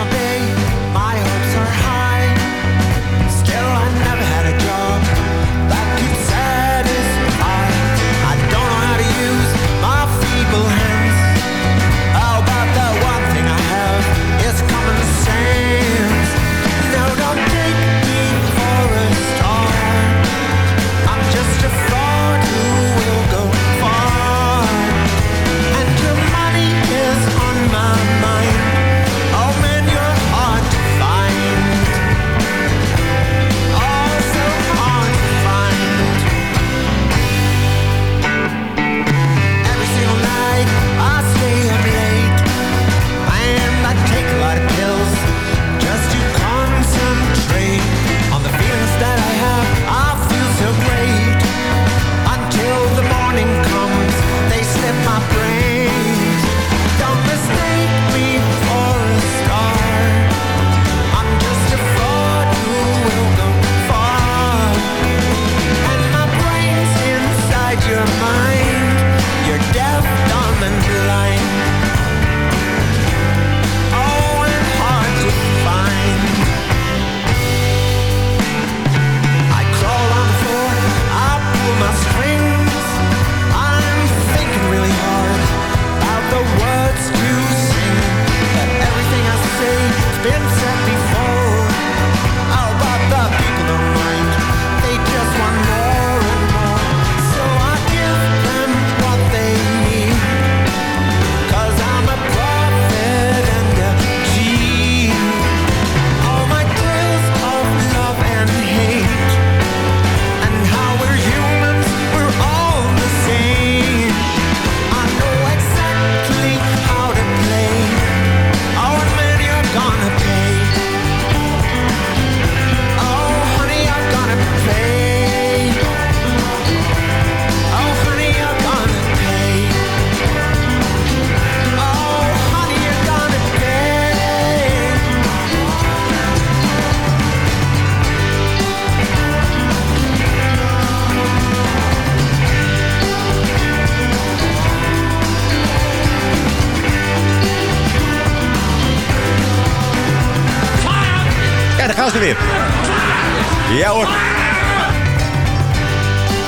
Ja hoor.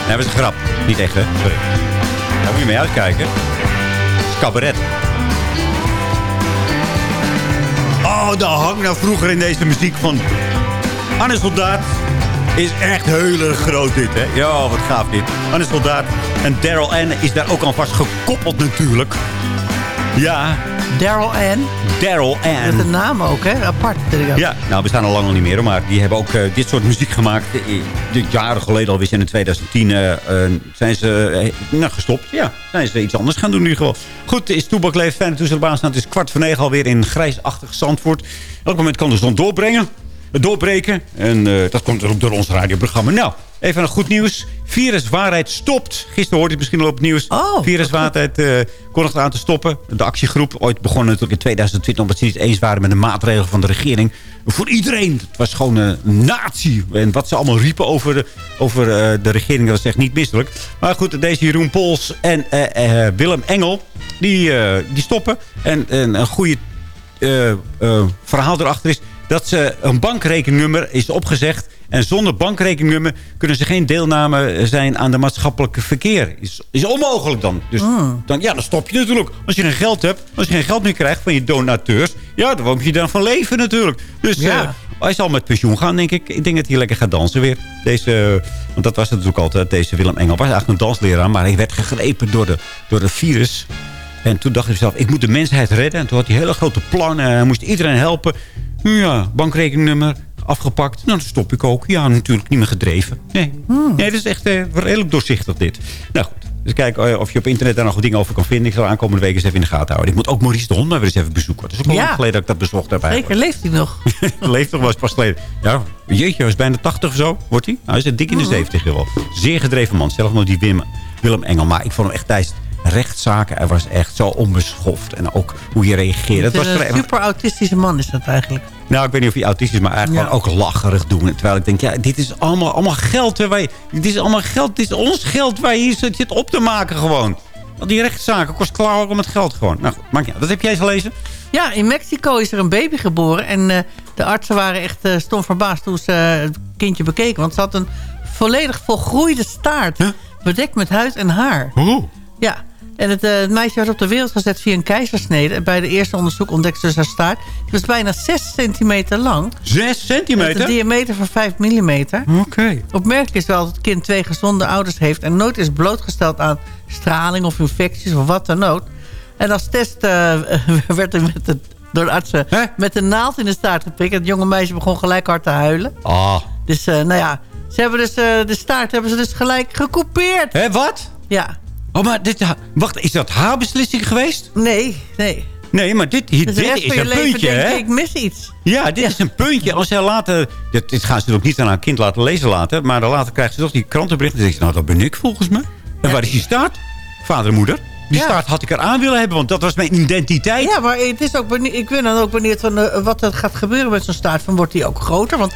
Nee, dat is een grap. Niet echt, hè? Sorry. Daar moet je mee uitkijken. Cabaret. Oh, daar hangt nou vroeger in deze muziek van... Anne Soldaat is echt heel erg groot dit, hè? Ja, wat gaaf dit. Anne Soldaat en Daryl Ann is daar ook aan vast gekoppeld natuurlijk. Ja. Daryl Ann. Daryl Ann. Met een naam ook, hè? Apart. vind ik ook. Ja, nou, we staan al lang al niet meer. Maar die hebben ook eh, dit soort muziek gemaakt. Eh, de jaren geleden alweer in 2010 eh, zijn ze nou, gestopt. Ja, zijn ze iets anders gaan doen ieder geval. Goed, is Toebak Leef. Fijn op baan staat. Het is kwart voor negen alweer in grijsachtig Zandvoort. Elk moment kan de zon doorbrengen. Doorbreken. En eh, dat komt ook door ons radioprogramma. Nou, even een goed nieuws. Viruswaarheid stopt. Gisteren hoorde je misschien al op het nieuws. Oh, Viruswaarheid eh kondigt aan te stoppen. De actiegroep, ooit begonnen natuurlijk in 2020... omdat ze niet eens waren met de maatregelen van de regering. Voor iedereen. Het was gewoon een nazi. En wat ze allemaal riepen over de, over, eh, de regering... dat was echt niet misselijk. Maar goed, deze Jeroen Pols en Willem Engel... die, die stoppen. En, en een goede verhaal erachter is... dat ze een bankrekeningnummer is opgezegd... En zonder bankrekeningnummer kunnen ze geen deelname zijn aan de maatschappelijke verkeer. Is, is onmogelijk dan. Dus dan, ja, dan stop je natuurlijk. Als je geen geld hebt, als je geen geld meer krijgt van je donateurs... ja, dan moet je dan van leven natuurlijk. Dus Ja. eh, hij zal met pensioen gaan, denk ik. Ik denk dat hij lekker gaat dansen weer. Deze, want dat was het natuurlijk altijd. Deze Willem Engel was eigenlijk een dansleraar... maar hij werd gegrepen door, de, door het virus... En toen dacht hij zelf, ik moet de mensheid redden. En toen had hij hele grote plannen. Hij moest iedereen helpen. Ja, bankrekeningnummer, afgepakt. Nou, dan stop ik ook. Ja, natuurlijk niet meer gedreven. Nee, nee dat is echt eh, redelijk doorzichtig dit. Nou goed. Dus kijk eh, of je op internet daar nog wat dingen over kan vinden. Ik zal aankomende week eens even in de gaten houden. Ik moet ook Maurice de Hond maar weer eens even bezoeken. Het is ook al Ja. lang geleden dat ik dat bezocht heb Zeker, leeft hij nog? (laughs) Leeft wel eens pas geleden. Ja, jeetje, hij is bijna 80 of zo. Wordt hij? Nou, hij is dik in de 70 wel. Zeer gedreven man. Zelf nog die Wim, Willem Engel. Maar ik vond hem echt tijdens rechtszaken. Hij was echt zo onbeschoft. En ook hoe je reageerde. Het was een super autistische man is dat eigenlijk. nou, ik weet niet of hij autistisch is, maar eigenlijk Ja. gewoon ook lacherig doen. Terwijl ik denk, ja, dit is allemaal, allemaal geld. Hè, waar je, dit is allemaal geld, dit is ons geld waar je hier zit op te maken gewoon. Want die rechtszaken kost klauwen om het geld gewoon. Nou goed, maakt niet uit. Dat heb jij gelezen? Ja, in Mexico is er een baby geboren. En eh, de artsen waren echt eh, stom verbaasd toen ze eh, het kindje bekeken. Want ze had een volledig volgroeide staart. Bedekt met huid en haar. Ja, en het, eh, het meisje werd op de wereld gezet via een keizersnede. En bij de eerste onderzoek ontdekte ze haar staart. Die was bijna 6 centimeter lang. 6 Met centimeter? een diameter van 5 millimeter. Oké. Opmerkelijk is wel dat het kind twee gezonde ouders heeft... en nooit is blootgesteld aan straling of infecties of wat dan ook. En als test eh, (laughs) werd er met de, door de artsen met een naald in de staart geprikt. Het jonge meisje begon gelijk hard te huilen. Ah. Dus eh, nou ja, ze hebben dus, de staart hebben ze dus gelijk gekoupeerd. Hé, wat? Ja. Oh, maar dit, wacht, is dat haar beslissing geweest? Nee, nee. Nee, maar dit, Dus dit is een leven puntje, hè? ik mis iets. Ja, dit is een puntje. Als zij later... Dit, dit gaan ze natuurlijk niet aan haar kind laten lezen laten. Maar dan later krijgt ze toch die krantenbericht. En dan denkt ze, nou, dat ben ik volgens mij. En waar is die staart? Vader en moeder. Die Ja. staart had ik eraan willen hebben, want dat was mijn identiteit. Ja, maar het is ook ik ben dan ook benieuwd van, eh, wat er gaat gebeuren met zo'n staart. Van, wordt die ook groter? Want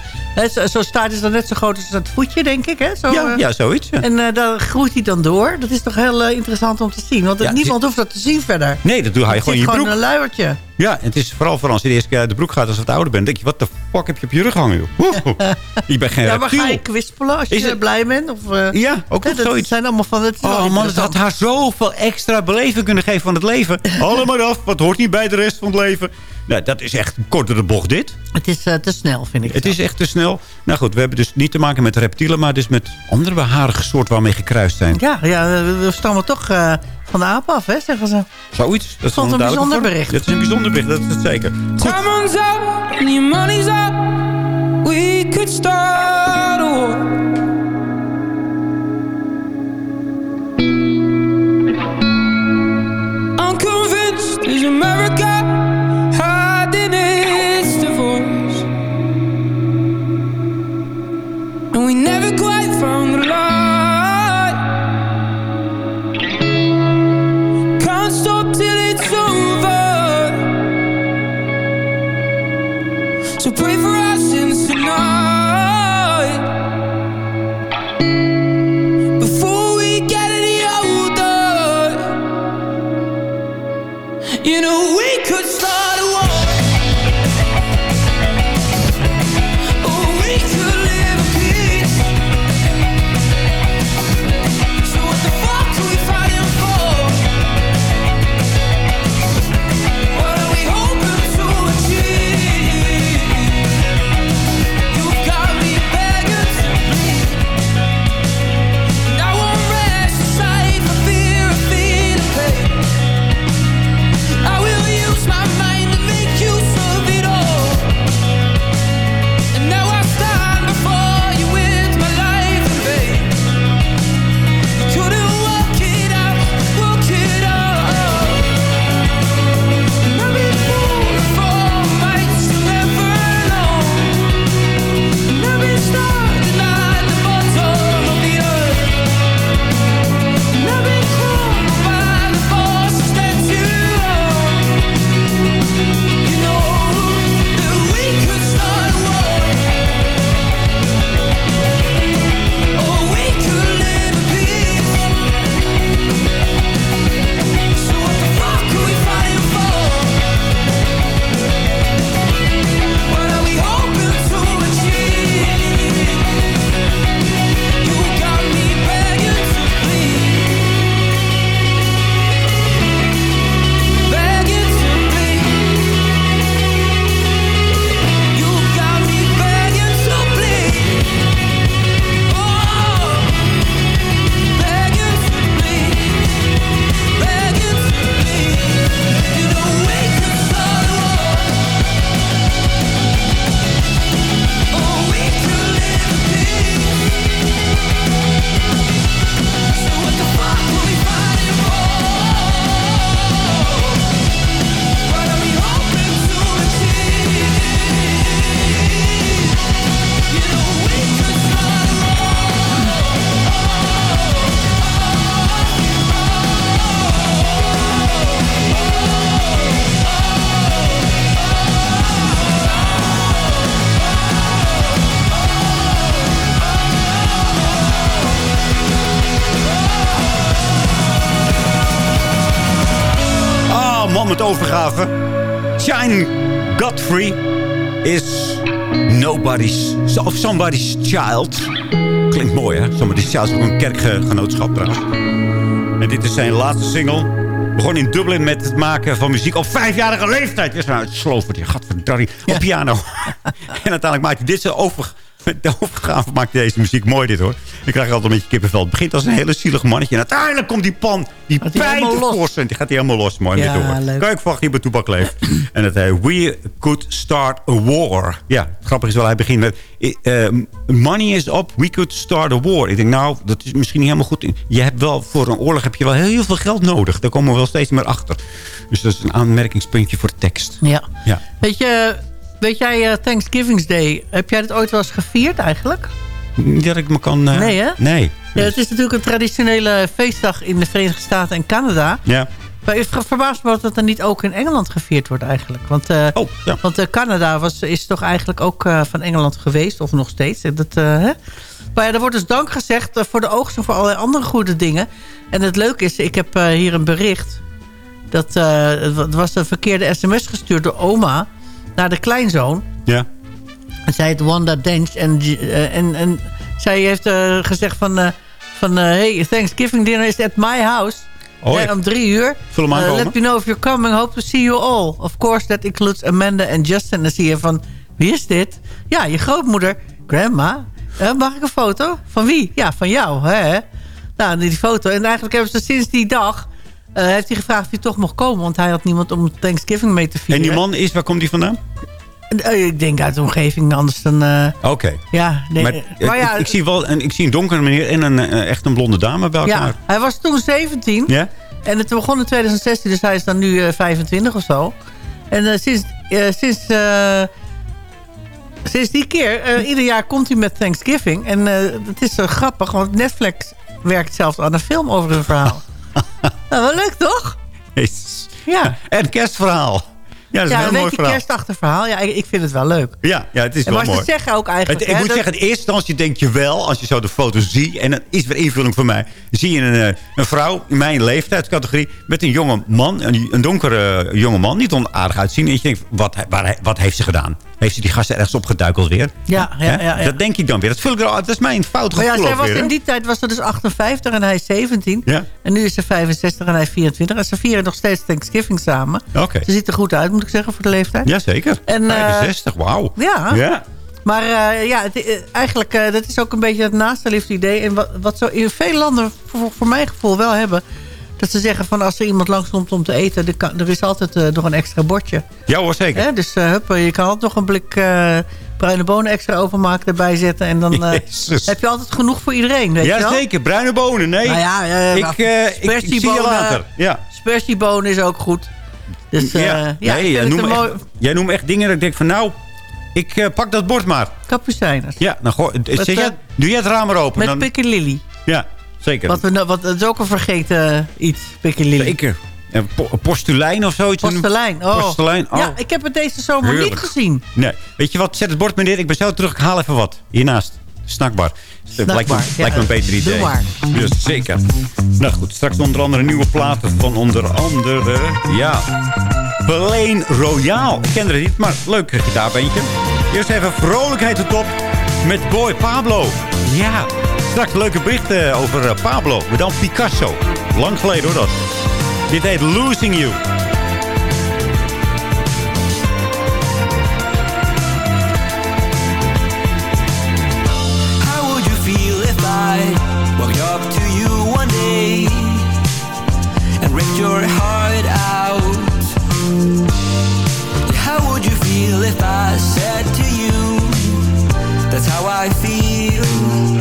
zo'n staart is dan net zo groot als dat voetje, denk ik. Hè? Zo, Ja, eh, ja, zoiets. ja. En eh daar groeit hij dan door. Dat is toch heel interessant om te zien. Want niemand hoeft dat te zien verder. Nee, dat doe hij gewoon in je broek. gewoon een luiertje. Ja, en het is vooral voor als je de eerste keer uit de broek gaat als het ouder bent. denk je, wat de fuck heb je op je rug hangen, joh? Je (laughs) bent geen Ja, maar reptiel. ga je kwispelen als je het- blij bent? Of, eh, Ja, ook nog zoiets. zijn allemaal van... Het Oh man, het had haar zoveel extra beleving kunnen geven van het leven. (laughs) Allemaal af, wat hoort niet bij de rest van het leven. Nou, dat is echt kort door de bocht dit. Het is eh, te snel, vind ik. Het is echt te snel. Nou goed, we hebben dus niet te maken met reptielen... maar dus met andere behaarige soorten waarmee gekruist zijn. Ja, ja, we we stammen toch eh, van de aap af, hè, zeggen ze. Zoiets. Dat is een duidelijk bijzonder voor. bericht. Dat is een bijzonder bericht, dat is het zeker. Goed. Time runs out and your money's up. We could start a war. I'm convinced there's America So pray for man met overgave. Shine Godfrey is nobody's, of somebody's child. Klinkt mooi, hè? Somebody's child is ook een kerkgenootschap trouwens. En dit is zijn laatste single. Begon in Dublin met het maken van muziek op vijfjarige leeftijd. Is nou het slovert, je gadverdarrie, op piano. (laughs) en uiteindelijk maakt hij dit zo over... Met de overgave maakt deze muziek mooi dit hoor. Ik krijg altijd een beetje kippenvel. Het begint als een hele zielig mannetje. En uiteindelijk komt die pan, die pijn tevoorschijn. Die gaat hij helemaal los. Mooi Ja, dit hoor. leuk. Kan ik verwachten hier bij Toebak leeft. en het heet We Could Start a War. Ja, grappig is wel. Hij begint met... eh, money is up, we could start a war. Ik denk, nou, dat is misschien niet helemaal goed. Je hebt wel, voor een oorlog heb je wel heel veel geld nodig. Daar komen we wel steeds meer achter. Dus dat is een aanmerkingspuntje voor de tekst. Ja. Ja. Weet, je, weet jij eh, Thanksgiving Day, heb jij dit ooit wel eens gevierd eigenlijk? Niet dat ik me kan... eh, Nee, hè? Nee. Ja, het is natuurlijk een traditionele feestdag in de Verenigde Staten en Canada. Ja. Maar het verbaast me dat het dan niet ook in Engeland gevierd wordt eigenlijk. Want, eh, Oh, ja. want Canada was, is toch eigenlijk ook van Engeland geweest. Of nog steeds. Dat, hè? Maar ja, er wordt dus dank gezegd voor de oogst en voor allerlei andere goede dingen. En het leuke is, ik heb hier een bericht. Dat het was een verkeerde sms gestuurd door oma naar de kleinzoon. Ja. En zij heet Wanda Dench. En, eh, en, en zij heeft eh, gezegd van... eh, van hey, Thanksgiving dinner is at my house. Oh. Eh, om drie uur. Aankomen. let me know if you're coming. Hope to see you all. Of course, that includes Amanda en Justin. En dan zie je van, wie is dit? Ja, je grootmoeder. Grandma. Mag ik een foto? Van wie? Ja, van jou. Hè? Nou, die foto. En eigenlijk hebben ze sinds die dag... eh, heeft hij gevraagd of hij toch mocht komen. Want hij had niemand om Thanksgiving mee te En vieren. die man is, waar komt die vandaan? Eh, ik denk uit de omgeving, anders dan... eh, Oké. ja, nee, Maar, ja, ik, ik zie wel een, ik zie een donkere meneer en een, echt een blonde dame bij elkaar. ja, hij was toen 17. Ja? En het begon in 2016, dus hij is dan nu eh, 25 of zo. En sinds, sinds, sinds die keer, ieder jaar komt hij met Thanksgiving. En het is zo grappig, want Netflix werkt zelfs aan een film over hun verhaal. (laughs) nou, wel leuk toch? Jezus. Ja. En kerstverhaal. Ja, dat is ja, een een mooi beetje verhaal. kerstachtig verhaal. Ja, ik, ik vind het wel leuk. Ja, ja, het is En wel maar mooi. ze zeggen ook eigenlijk... Het, ik hè, moet dat- zeggen, in eerste instantie denk je wel, als je zo de foto ziet... en dat is weer invulling voor mij... zie je een, eh, een vrouw in mijn leeftijdscategorie... met een jonge man, een, een donkere jonge man... niet onaardig uitzien. En je denkt, wat, waar, wat heeft ze gedaan? Heeft ze die gasten ergens opgeduikeld weer? Ja, ja, ja, ja. Dat denk ik dan weer. Dat, vul ik er, al- dat is mijn fout Maar ja, gevoel zij ook was weer, in die tijd was ze dus 58 en hij is 17. Ja. En nu is ze 65 en hij is 24. En ze vieren nog steeds Thanksgiving samen. Oké. Ze ziet er goed uit, moet ik zeggen, voor de leeftijd. Jazeker. En, eh, 65, wauw. Ja. Ja. Maar eh, ja, het, eh, eigenlijk, eh, dat is ook een beetje het naaste liefde idee. En wat, wat zo in veel landen, voor, voor mijn gevoel, wel hebben... dat ze zeggen van als er iemand langskomt om te eten... er, kan, er is altijd eh, nog een extra bordje. Ja hoor, zeker. Hè? Dus eh, hup, je kan altijd nog een blik eh, bruine bonen extra openmaken... erbij zetten. En dan heb je altijd genoeg voor iedereen, weet je wel? Jazeker, bruine bonen. Nee, Nou ja, ik, ik, zie je later. Ja. Spersiebonen is ook goed. Dus ja. ja, nee, jij noemt, mooi... echt, jij noemt echt dingen dat ik denk van nou, ik pak dat bord maar. Kapucijners. Ja, nou gooi, Met, zeg jij, doe jij het raam maar open. Met dan, piccalilli. ja, zeker. Wat we, nou- wat, dat is ook een vergeten iets, piccalilli. Zeker. En po postulijn of zoiets. Postelijn. Oh. Postelijn, oh. Ja, ik heb het deze zomer Heerlijk. niet gezien. Nee, weet je wat, zet het bord meneer, ik ben zo terug, ik haal even wat. Hiernaast. Snackbar. Dat lijkt, me, Snackbar, ja. lijkt me een beter idee. Dus zeker. Nou goed, straks onder andere nieuwe platen van onder andere... Ja, Plain Royale. Ik ken er niet, maar leuk gitaarbeentje. Eerst even vrolijkheid op top met Boy Pablo. Ja, straks leuke berichten over eh, Pablo. Maar dan Picasso. Lang geleden hoor dat. Dit heet Losing You. How would you feel if I walked up to you one day and ripped your heart out? How would you feel if I said to you, That's how I feel,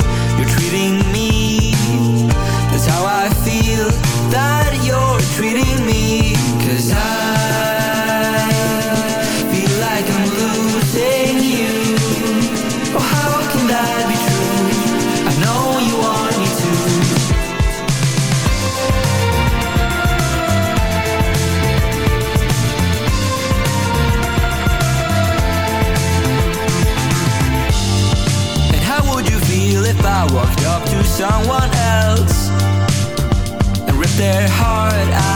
their heart out?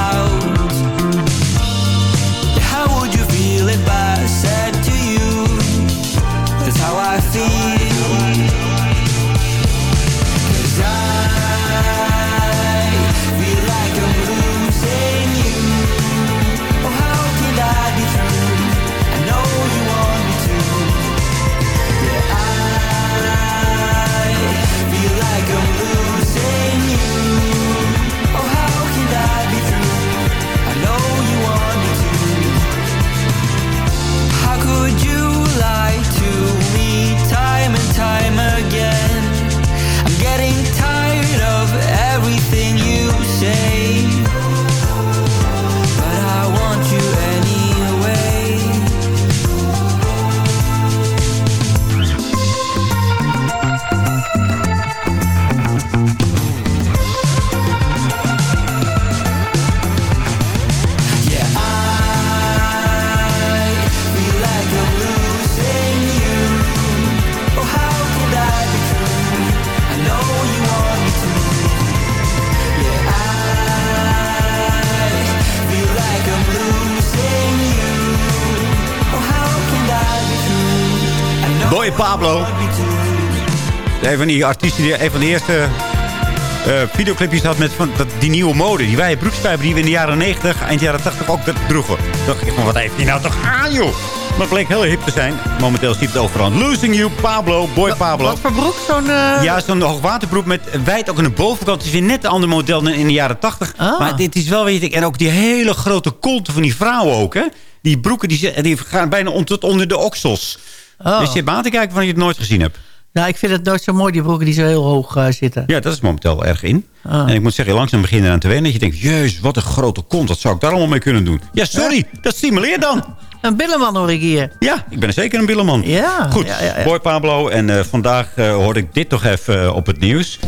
Pablo. Een van die artiesten, die, een van de eerste eh, videoclipjes had met van, dat, die nieuwe mode. Die wijde broekspijper die we in de jaren 90, eind jaren 80 ook droegen. Dacht ik van, wat heeft hij nou toch aan, joh? Maar het bleek heel hip te zijn. Momenteel ziet het overal. Losing You, Pablo, Boy Pablo. Wat voor broek? Zo'n... eh, Ja, zo'n hoogwaterbroek met wijd ook aan de bovenkant. Het is weer net een ander model dan in de jaren 80. Ah. Maar dit is wel, weet ik, en ook die hele grote konten van die vrouwen ook, hè. Die broeken die, ze- die gaan bijna on- tot onder de oksels. Oh. Dus je hebt aan te kijken van je het nooit gezien hebt. Nou, ik vind het nooit zo mooi, die broeken die zo heel hoog eh, zitten. Ja, dat is momenteel erg in. Ah. En ik moet zeggen, langzaam begin je eraan te wennen. Dat je denkt, jezus, wat een grote kont. Wat zou ik daar allemaal mee kunnen doen? Ja, sorry, dat stimuleert dan. Een billenman hoor ik hier. Ja, ik ben zeker een billeman. Ja, Goed, ja, ja, ja. Boy Pablo. En eh, vandaag eh, hoorde ik dit toch even op het nieuws.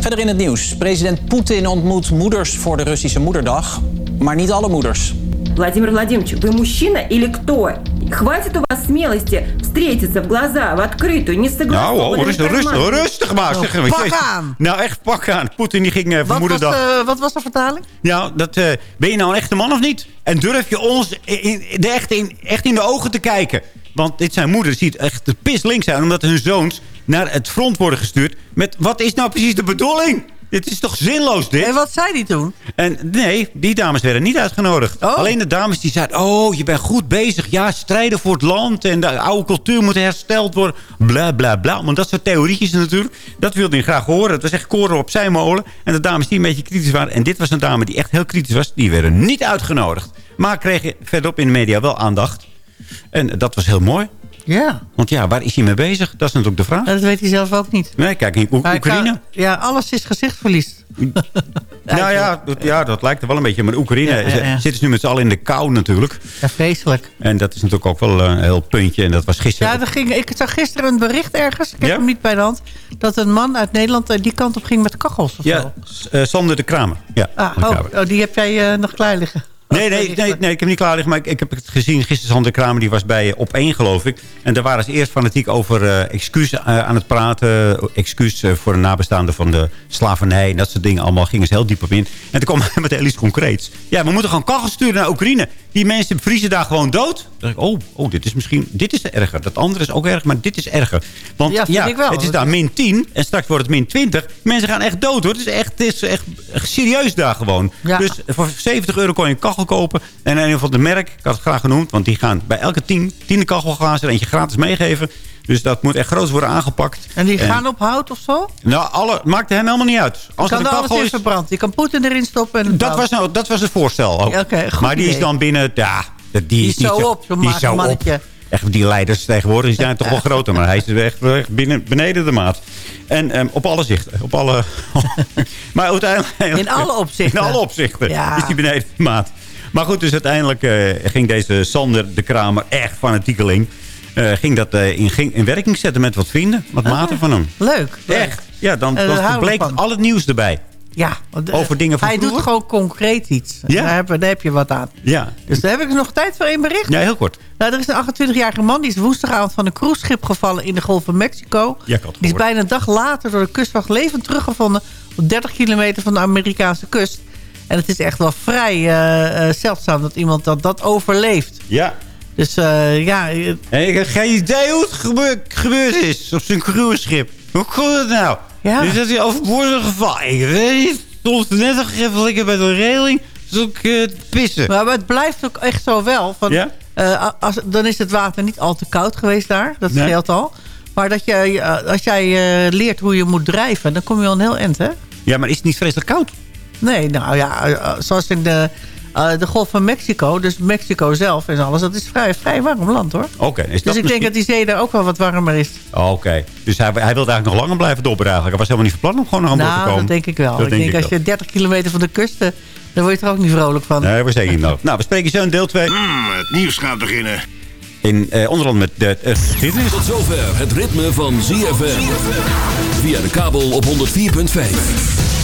Verder in het nieuws. President Poetin ontmoet moeders voor de Russische moederdag. Maar niet alle moeders. Владимир Владимирович, вы мужчина или кто? Хватит у вас смелости встретиться в глаза, в открытую, не Nou, oh, согласованную rustig, rustig, информацию. rustig maar. Zeg, pak Jezus. aan. Nou, echt pak aan. Poetin die ging eh, voor Wat was, moederdag. de, wat was de vertaling? Nou, dat, eh, ben je nou een echte man of niet? En durf je ons in, in- de echt, in, echt in de ogen te kijken? Want dit zijn moeders die het echt de pis links zijn... omdat hun zoons naar het front worden gestuurd... met wat is nou precies de bedoeling? Dit is toch zinloos, dit? En wat zei die toen? En nee, die dames werden niet uitgenodigd. Oh. Alleen de dames die zeiden... oh, je bent goed bezig. Ja, strijden voor het land. En de oude cultuur moet hersteld worden. Bla, bla, bla. Want dat soort theorietjes natuurlijk. Dat wilde hij graag horen. Het was echt koren op zijn molen. En de dames die een beetje kritisch waren... en dit was een dame die echt heel kritisch was... die werden niet uitgenodigd. Maar kregen verderop in de media wel aandacht. En dat was heel mooi. Ja, Want ja, waar is hij mee bezig? Dat is natuurlijk de vraag. dat weet hij zelf ook niet. Nee, kijk, in Oekraïne... kan- ja, alles is gezichtsverlies. (laughs) Nou ja dat, ja, dat lijkt er wel een beetje. Maar Oekraïne Ja, ja, ja. zitten ze nu met z'n allen in de kou natuurlijk. Ja, vreselijk. En dat is natuurlijk ook wel een heel puntje. En dat was gisteren... Ja, er ging, ik zag gisteren een bericht ergens, ik heb hem niet bij de hand... dat een man uit Nederland eh, die kant op ging met kachels of Ja, zo. Eh, Sander de Kramer. Ja, Ah, oh, oh, die heb jij eh, nog klaar liggen. Nee, nee, nee, nee, ik heb niet klaar liggen. Maar ik, ik heb het gezien. Gisteren Sander de Kramer die was bij Op 1 geloof ik. En daar waren ze eerst fanatiek over eh excuus eh, aan het praten. Excuus eh, voor de nabestaanden van de slavernij. En dat soort dingen allemaal. Gingen ze heel diep op in. En toen kwam hij met heel iets concreets. Ja, we moeten gewoon kachels sturen naar Oekraïne. Die mensen vriezen daar gewoon dood. Dan dacht ik, oh, oh, dit is misschien dit is erger. Dat andere is ook erg, maar dit is erger. Want Ja, ja, vind ik wel. het is daar min 10 en straks wordt het min 20. Mensen gaan echt dood hoor. Het is echt, het is echt serieus daar gewoon. Ja. Dus voor 70 euro kon je een kachel kopen. En in ieder geval de merk, ik had het graag genoemd. Want die gaan bij elke 10, tiende kachelglazen eentje gratis meegeven. Dus dat moet echt groot worden aangepakt. En die gaan op hout of zo? Nou, alle, maakt hem helemaal niet uit. Als kan er alles in verbrand. Je kan Poetin erin stoppen. En dat was, nou, dat was het voorstel ook. Ja, maar die is dan binnen... Ja, die, die is, is zo niet op, zo'n zo op. mannetje. Echt, die leiders tegenwoordig die zijn toch wel groter. Maar hij is echt, echt binnen, beneden de maat. En ehm, op alle zichten. Op alle, (laughs) maar uiteindelijk... In alle opzichten. In alle opzichten Ja. is die beneden de maat. Maar goed, dus uiteindelijk eh, ging deze Sander de Kramer, echt fanatiekeling... eh, ging dat eh, in, ging in werking zetten met wat vrienden. Wat maten van hem. Leuk. leuk. Echt. Ja, dan, bleek van. al het nieuws erbij. Ja. want, Over dingen van Hij doet gewoon concreet iets. Ja. Daar, heb, daar heb je wat aan. Ja. Dus daar heb ik nog tijd voor één bericht. Ja, heel kort. Nou, er is een 28-jarige man die is woensdagavond van een cruiseschip gevallen in de Golf van Mexico. Ja, die is bijna een dag later door de kustwacht levend teruggevonden op 30 kilometer van de Amerikaanse kust. En het is echt wel vrij eh, zeldzaam dat iemand dat, dat overleeft. Ja. Dus eh, ja, En ik heb geen idee hoe het gebeur- gebeurd is op zijn cruiseschip. Hoe kon het nou? Ja. Dus dat hij overboord is gevallen. Ik weet niet. Stond net nog even lekker bij de reling. Dus ook eh, pissen. maar het blijft ook echt zo wel. Van, Ja? als, dan is het water niet al te koud geweest daar. Dat Nee. scheelt al. Maar dat je, als jij leert hoe je moet drijven, dan kom je al een heel eind, hè? Ja, maar is het niet vreselijk koud? Nee, nou ja, eh, zoals in de, eh, de Golf van Mexico, dus Mexico zelf en alles, dat is vrij, vrij warm land hoor. Oké. is Dus dat ik denk dat die zee daar ook wel wat warmer is. Oké. Dus hij, hij wilde eigenlijk nog langer blijven dobberen eigenlijk. Hij was helemaal niet van plan om gewoon aan boord te Nou, komen. dat denk ik wel. Dat ik denk, als je 30 kilometer van de kust, eh, dan word je er ook niet vrolijk van. Nee, we zeker niet nodig. Nou, we spreken zo in deel 2. het nieuws gaat beginnen. In, eh, onder andere met de eh, geschiedenis. Tot zover het ritme van ZFM. Via de kabel op 104.5.